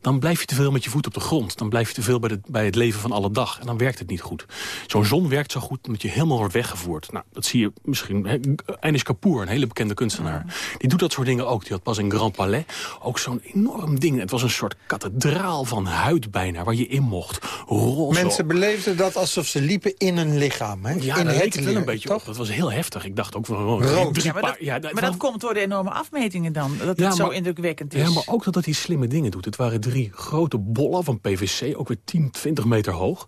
Speaker 16: dan blijf je te veel met je voet op de grond. Dan blijf je te veel bij, de, bij het leven van alle dag. En dan werkt het niet goed. Zo'n zon werkt zo goed omdat je helemaal wordt weggevoerd. Nou, dat zie je misschien. hè. Eines Kapoor, een hele bekende kunstenaar. Die doet dat soort dingen ook. Die had pas in Grand Palais ook zo'n enorm ding. Het was een soort kathedraal van huid bijna, waar je in mocht. Roze.
Speaker 8: Mensen beleefden dat alsof ze liepen in een lichaam. Hè?
Speaker 16: Ja, daar
Speaker 8: het
Speaker 16: leek het wel een beetje op. Dat was heel heftig. Ik dacht ook van... Oh,
Speaker 8: Rood.
Speaker 16: drie
Speaker 10: Ja, maar dat,
Speaker 16: ja,
Speaker 10: maar dat komt door de enorme afmetingen dan. Dat
Speaker 16: Ja,
Speaker 10: het zo
Speaker 16: maar-
Speaker 10: indrukwekkend is.
Speaker 16: Ja, maar ook dat hij slimme dingen doet. Het waren drie grote bollen van PVC, ook weer 10, 20 meter hoog.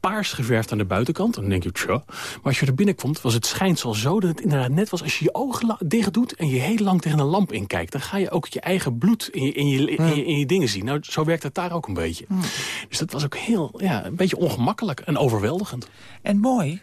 Speaker 16: Paars geverfd aan de buitenkant. Dan denk je, tja. Maar als je er binnenkomt, was het schijnsel zo... dat het inderdaad net was als je je ogen dicht doet... en je heel lang tegen een lamp inkijkt. Dan ga je ook je eigen bloed in je, in je, in je, in je dingen zien. Nou, zo werkt het daar ook een beetje. Dus dat was ook heel, ja, een beetje ongemakkelijk en overweldigend.
Speaker 10: En mooi.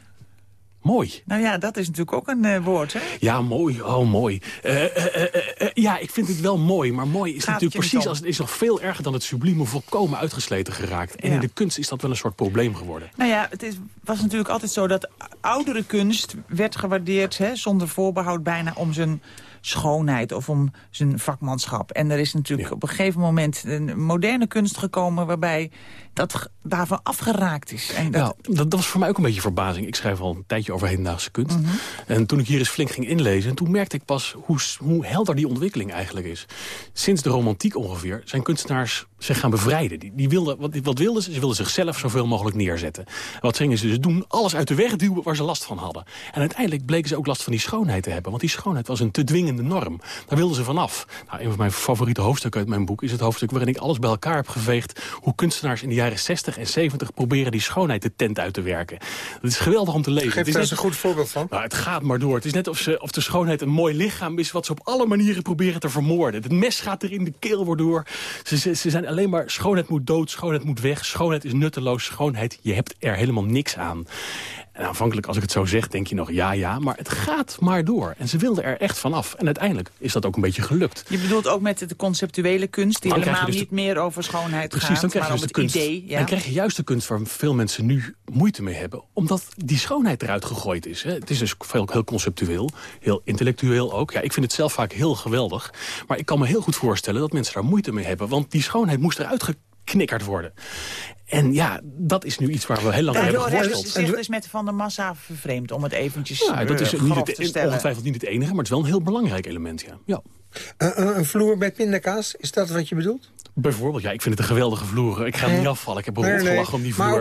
Speaker 16: Mooi.
Speaker 10: Nou ja, dat is natuurlijk ook een eh, woord, hè?
Speaker 16: Ja, mooi. Oh, mooi. Eh, eh, ja, ik vind het wel mooi. Maar mooi is
Speaker 10: Gaat
Speaker 16: natuurlijk precies als het is nog veel erger dan het sublieme volkomen uitgesleten geraakt. En
Speaker 10: Ja.
Speaker 16: in de kunst is dat wel een soort probleem geworden.
Speaker 10: Nou ja, het is, was natuurlijk altijd zo dat oudere kunst werd gewaardeerd... Hè, zonder voorbehoud bijna om zijn schoonheid of om zijn vakmanschap. En er is natuurlijk op een gegeven moment een moderne kunst gekomen... waarbij dat daarvan afgeraakt is. En dat,
Speaker 16: Ja, dat, dat was voor mij ook een beetje verbazing. Ik schrijf al een tijdje over hedendaagse kunst.
Speaker 10: Mhm.
Speaker 16: En toen ik hier eens flink ging inlezen... toen merkte ik pas hoe, hoe helder die ontwikkeling eigenlijk is. Sinds de romantiek ongeveer zijn kunstenaars zich gaan bevrijden. Die, die wilden, wat, wat wilden ze? Ze wilden zichzelf zoveel mogelijk neerzetten. En wat gingen ze dus doen? Alles uit de weg duwen waar ze last van hadden. En uiteindelijk bleken ze ook last van die schoonheid te hebben. Want die schoonheid was een te dwingende norm. Daar wilden ze vanaf. Nou, een van mijn favoriete hoofdstukken uit mijn boek... is het hoofdstuk waarin ik alles bij elkaar heb geveegd... hoe kunstenaars in de jaren 60 en 70 proberen die schoonheid de tent uit te werken. Dat is geweldig om te lezen.
Speaker 8: Geef
Speaker 16: Het is
Speaker 8: daar
Speaker 16: net-
Speaker 8: eens een goed voorbeeld van.
Speaker 16: nou, het gaat maar door. Het is net of, ze, of de schoonheid een mooi lichaam is... wat ze op alle manieren proberen te vermoorden. Het mes gaat er in de keel door. Ze, ze, ze zijn alleen maar... schoonheid moet dood, schoonheid moet weg... schoonheid is nutteloos, schoonheid... je hebt er helemaal niks aan. En aanvankelijk, als ik het zo zeg, denk je nog ja, ja. Maar het gaat maar door. En ze wilden er echt vanaf. En uiteindelijk is dat ook een beetje gelukt.
Speaker 10: Je bedoelt ook met de conceptuele kunst... die
Speaker 16: Dan
Speaker 10: helemaal
Speaker 16: dus
Speaker 10: niet meer over schoonheid
Speaker 16: Precies,
Speaker 10: gaat...
Speaker 16: dan krijg je
Speaker 10: maar
Speaker 16: dus
Speaker 10: om het
Speaker 16: kunst.
Speaker 10: idee. Ja.
Speaker 16: Dan krijg je juist de kunst waar veel mensen nu moeite mee hebben. Omdat die schoonheid eruit gegooid is. Hè. Het is dus veel, heel conceptueel, heel intellectueel ook. Ja, ik vind het zelf vaak heel geweldig. Maar ik kan me heel goed voorstellen dat mensen daar moeite mee hebben. Want die schoonheid moest eruit geknikkerd worden. En ja, dat is nu iets waar we heel lang mee hebben
Speaker 10: Daardoor hebben
Speaker 16: geworsteld.
Speaker 10: ze zich dus met Van der Massa vervreemd... om het eventjes
Speaker 16: Ja, dat is
Speaker 10: eh,
Speaker 16: niet het,
Speaker 10: te stellen.
Speaker 16: ongetwijfeld niet het enige, maar het is wel een heel belangrijk element. Ja. ja.
Speaker 8: Een, een, een vloer met pindakaas, is dat wat je bedoelt?
Speaker 16: Bijvoorbeeld, ja, ik vind het een geweldige vloer. Ik ga hem niet afvallen. Ik heb
Speaker 8: Nee,
Speaker 16: behoorlijk
Speaker 8: nee.
Speaker 16: gelachen om die vloer.
Speaker 8: Maar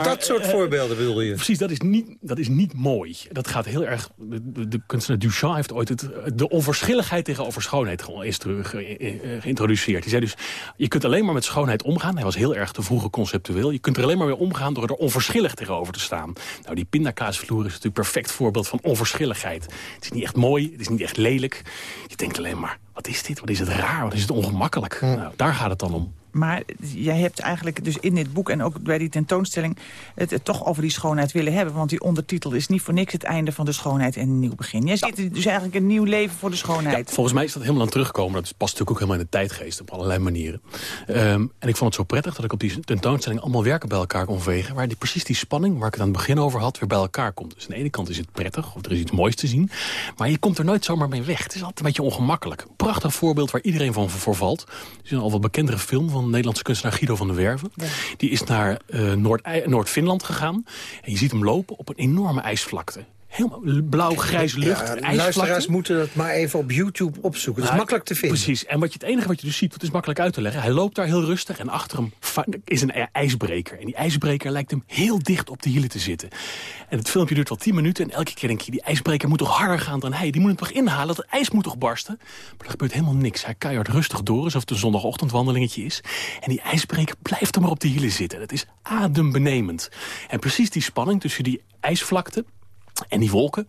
Speaker 8: oké, dat soort
Speaker 16: eh,
Speaker 8: voorbeelden bedoel je?
Speaker 16: Precies, dat is niet, dat is niet mooi. Dat gaat heel erg... De, kunstenaar Duchamp heeft ooit het, de onverschilligheid tegenover schoonheid gewoon eens terug, ge- eh, eh, geïntroduceerd. Die zei dus, je kunt alleen maar met schoonheid omgaan. Hij was heel erg te vroege conceptueel. Je kunt er alleen maar mee omgaan door er onverschillig tegenover te staan. Nou, die pindakaasvloer is natuurlijk perfect voorbeeld van onverschilligheid. Het is niet echt mooi, het is niet echt lelijk. Je denkt alleen maar, wat is dit? Wat is het raar? Wat is het ongemakkelijk? Nou, daar gaat het dan om.
Speaker 10: Maar jij hebt eigenlijk dus in dit boek en ook bij die tentoonstelling... Het, het toch over die schoonheid willen hebben. Want die ondertitel is niet voor niks het einde van de schoonheid en een nieuw begin. Jij ziet dus eigenlijk een nieuw leven voor de schoonheid.
Speaker 16: Volgens mij is dat helemaal aan terugkomen. Dat past natuurlijk ook helemaal in de tijdgeest op allerlei manieren. Ehm, en ik vond het zo prettig dat ik op die tentoonstelling allemaal werken bij elkaar kon vegen. Waar die, precies die spanning, waar ik het aan het begin over had, weer bij elkaar komt. Dus aan de ene kant is het prettig, of er is iets moois te zien. Maar je komt er nooit zomaar mee weg. Het is altijd een beetje ongemakkelijk. Prachtig voorbeeld waar iedereen van voor valt. Het is een al wat bekendere film van de Nederlandse kunstenaar Guido van der Werven. Die is naar Noord- Noord-Finland gegaan. En je ziet hem lopen op een enorme ijsvlakte. Helemaal blauw-grijs lucht,
Speaker 8: Ja, luisteraars moeten dat maar even op YouTube opzoeken. Dat is
Speaker 16: Nou,
Speaker 8: makkelijk te vinden.
Speaker 16: Precies. En wat je, het enige wat je dus ziet, dat is makkelijk uit te leggen. Hij loopt daar heel rustig en achter hem is een ij- ijsbreker. En die ijsbreker lijkt hem heel dicht op de hielen te zitten. En het filmpje duurt wel 10 minuten. En elke keer denk je, die ijsbreker moet toch harder gaan dan hij. Die moet hem toch inhalen, dat ijs moet toch barsten? Maar er gebeurt helemaal niks. Hij keihard rustig door, alsof het een zondagochtendwandelingetje is. En die ijsbreker blijft er maar op de hielen zitten. Dat is adembenemend. En precies die spanning tussen die ijsvlakte en die wolken.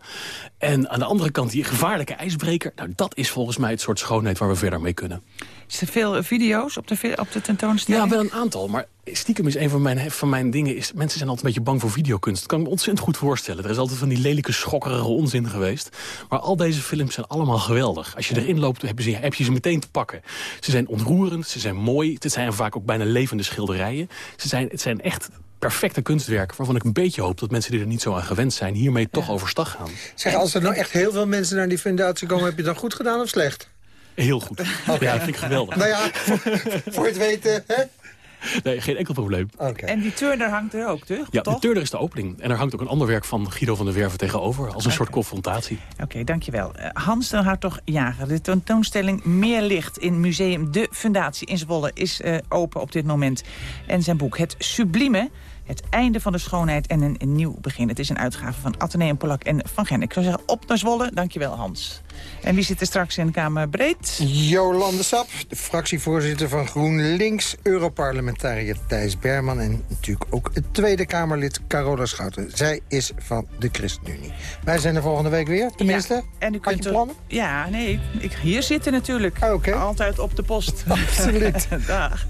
Speaker 16: En aan de andere kant die gevaarlijke ijsbreker. Nou, dat is volgens mij het soort schoonheid waar we verder mee kunnen.
Speaker 10: Is er veel video's op de, op de tentoonstelling?
Speaker 16: Ja, wel een aantal. Maar stiekem is een van mijn, van mijn dingen... Is, mensen zijn altijd een beetje bang voor videokunst. Dat kan ik me ontzettend goed voorstellen. Er is altijd van die lelijke, schokkerige onzin geweest. Maar al deze films zijn allemaal geweldig. Als je erin loopt, heb je, ze, heb je ze meteen te pakken. Ze zijn ontroerend, ze zijn mooi. Het zijn vaak ook bijna levende schilderijen. Ze zijn, het zijn echt perfecte kunstwerken... waarvan ik een beetje hoop dat mensen die er niet zo aan gewend zijn... hiermee toch overstag gaan.
Speaker 8: Zeg, als er nou echt heel veel mensen naar die fundatie komen... heb je dan goed gedaan of slecht?
Speaker 16: Heel goed. Ja, dat vind ik geweldig.
Speaker 8: Nou ja, voor, voor het weten, hè?
Speaker 16: Nee, geen enkel probleem.
Speaker 10: En die Turner hangt er ook, toch?
Speaker 16: Ja, de Turner is de opening. En er hangt ook een ander werk van Guido van der Werven tegenover. Als een soort confrontatie.
Speaker 10: Oké, dankjewel. Eh, Hans den Hartog-Jager, de tentoonstelling Meer Licht in Museum De Fundatie in Zwolle is eh, open op dit moment. En zijn boek Het Sublieme, het einde van de schoonheid en een, een nieuw begin. Het is een uitgave van Atheneum Polak en Van Gen. Ik zou zeggen, op naar Zwolle. Dankjewel, Hans. En wie zit er straks in de Kamer Breed?
Speaker 8: Jolande Sap, de fractievoorzitter van GroenLinks... Europarlementariër Thijs Berman... en natuurlijk ook het Tweede Kamerlid Carola Schouten. Zij is van de ChristenUnie. Wij zijn er volgende week weer, tenminste.
Speaker 10: En u kunt er-
Speaker 8: plannen?
Speaker 10: Ja, nee, ik hier zitten natuurlijk. Altijd op de post.
Speaker 8: Absoluut. [laughs]
Speaker 10: Dag.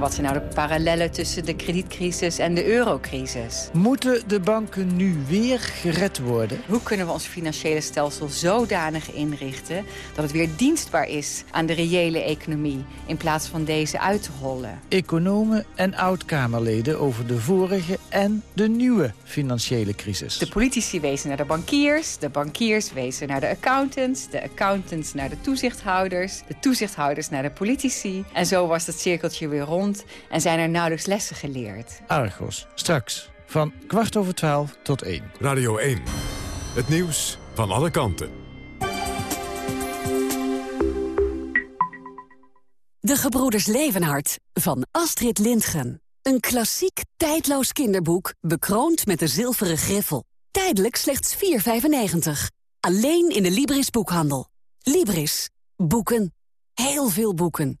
Speaker 17: Wat zijn nou de parallellen tussen de kredietcrisis en de eurocrisis?
Speaker 18: Moeten de banken nu weer gered worden?
Speaker 17: Hoe kunnen we ons financiële stelsel zodanig inrichten... dat het weer dienstbaar is aan de reële economie... in plaats van deze uit te hollen?
Speaker 18: Economen en oud-Kamerleden over de vorige en de nieuwe financiële crisis.
Speaker 17: De politici wezen naar de bankiers, de bankiers wezen naar de accountants... de accountants naar de toezichthouders, de toezichthouders naar de politici. En zo was het cirkeltje weer rond en zijn er nauwelijks lessen geleerd.
Speaker 18: Argos, straks van kwart over twaalf tot één.
Speaker 7: Radio 1. Het nieuws van alle kanten.
Speaker 2: De Gebroeders Levenhart van Astrid Lindgren. Een klassiek, tijdloos kinderboek, bekroond met de zilveren griffel. Tijdelijk slechts 4,95. Alleen in de Libris boekhandel. Libris. Boeken. Heel veel boeken.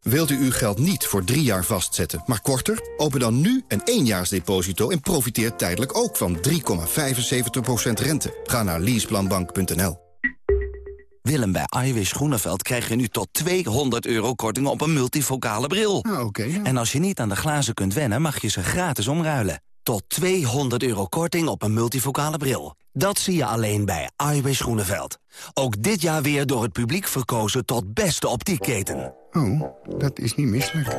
Speaker 19: Wilt u uw geld niet voor drie jaar vastzetten, maar korter? Open dan nu een éénjaarsdeposito en profiteer tijdelijk ook van 3,75% rente. Ga naar leaseplanbank.nl.
Speaker 20: Willem, bij Iwis Groeneveld krijg je nu tot 200 euro korting op een multifocale bril.
Speaker 19: oké.
Speaker 20: En als je niet aan de glazen kunt wennen, mag je ze gratis omruilen. Tot 200 euro korting op een multifocale bril. Dat zie je alleen bij Iwis Groeneveld. Ook dit jaar weer door het publiek verkozen tot beste optiekketen.
Speaker 21: Oh, dat is niet misselijk.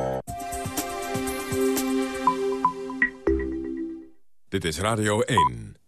Speaker 7: Dit is Radio 1.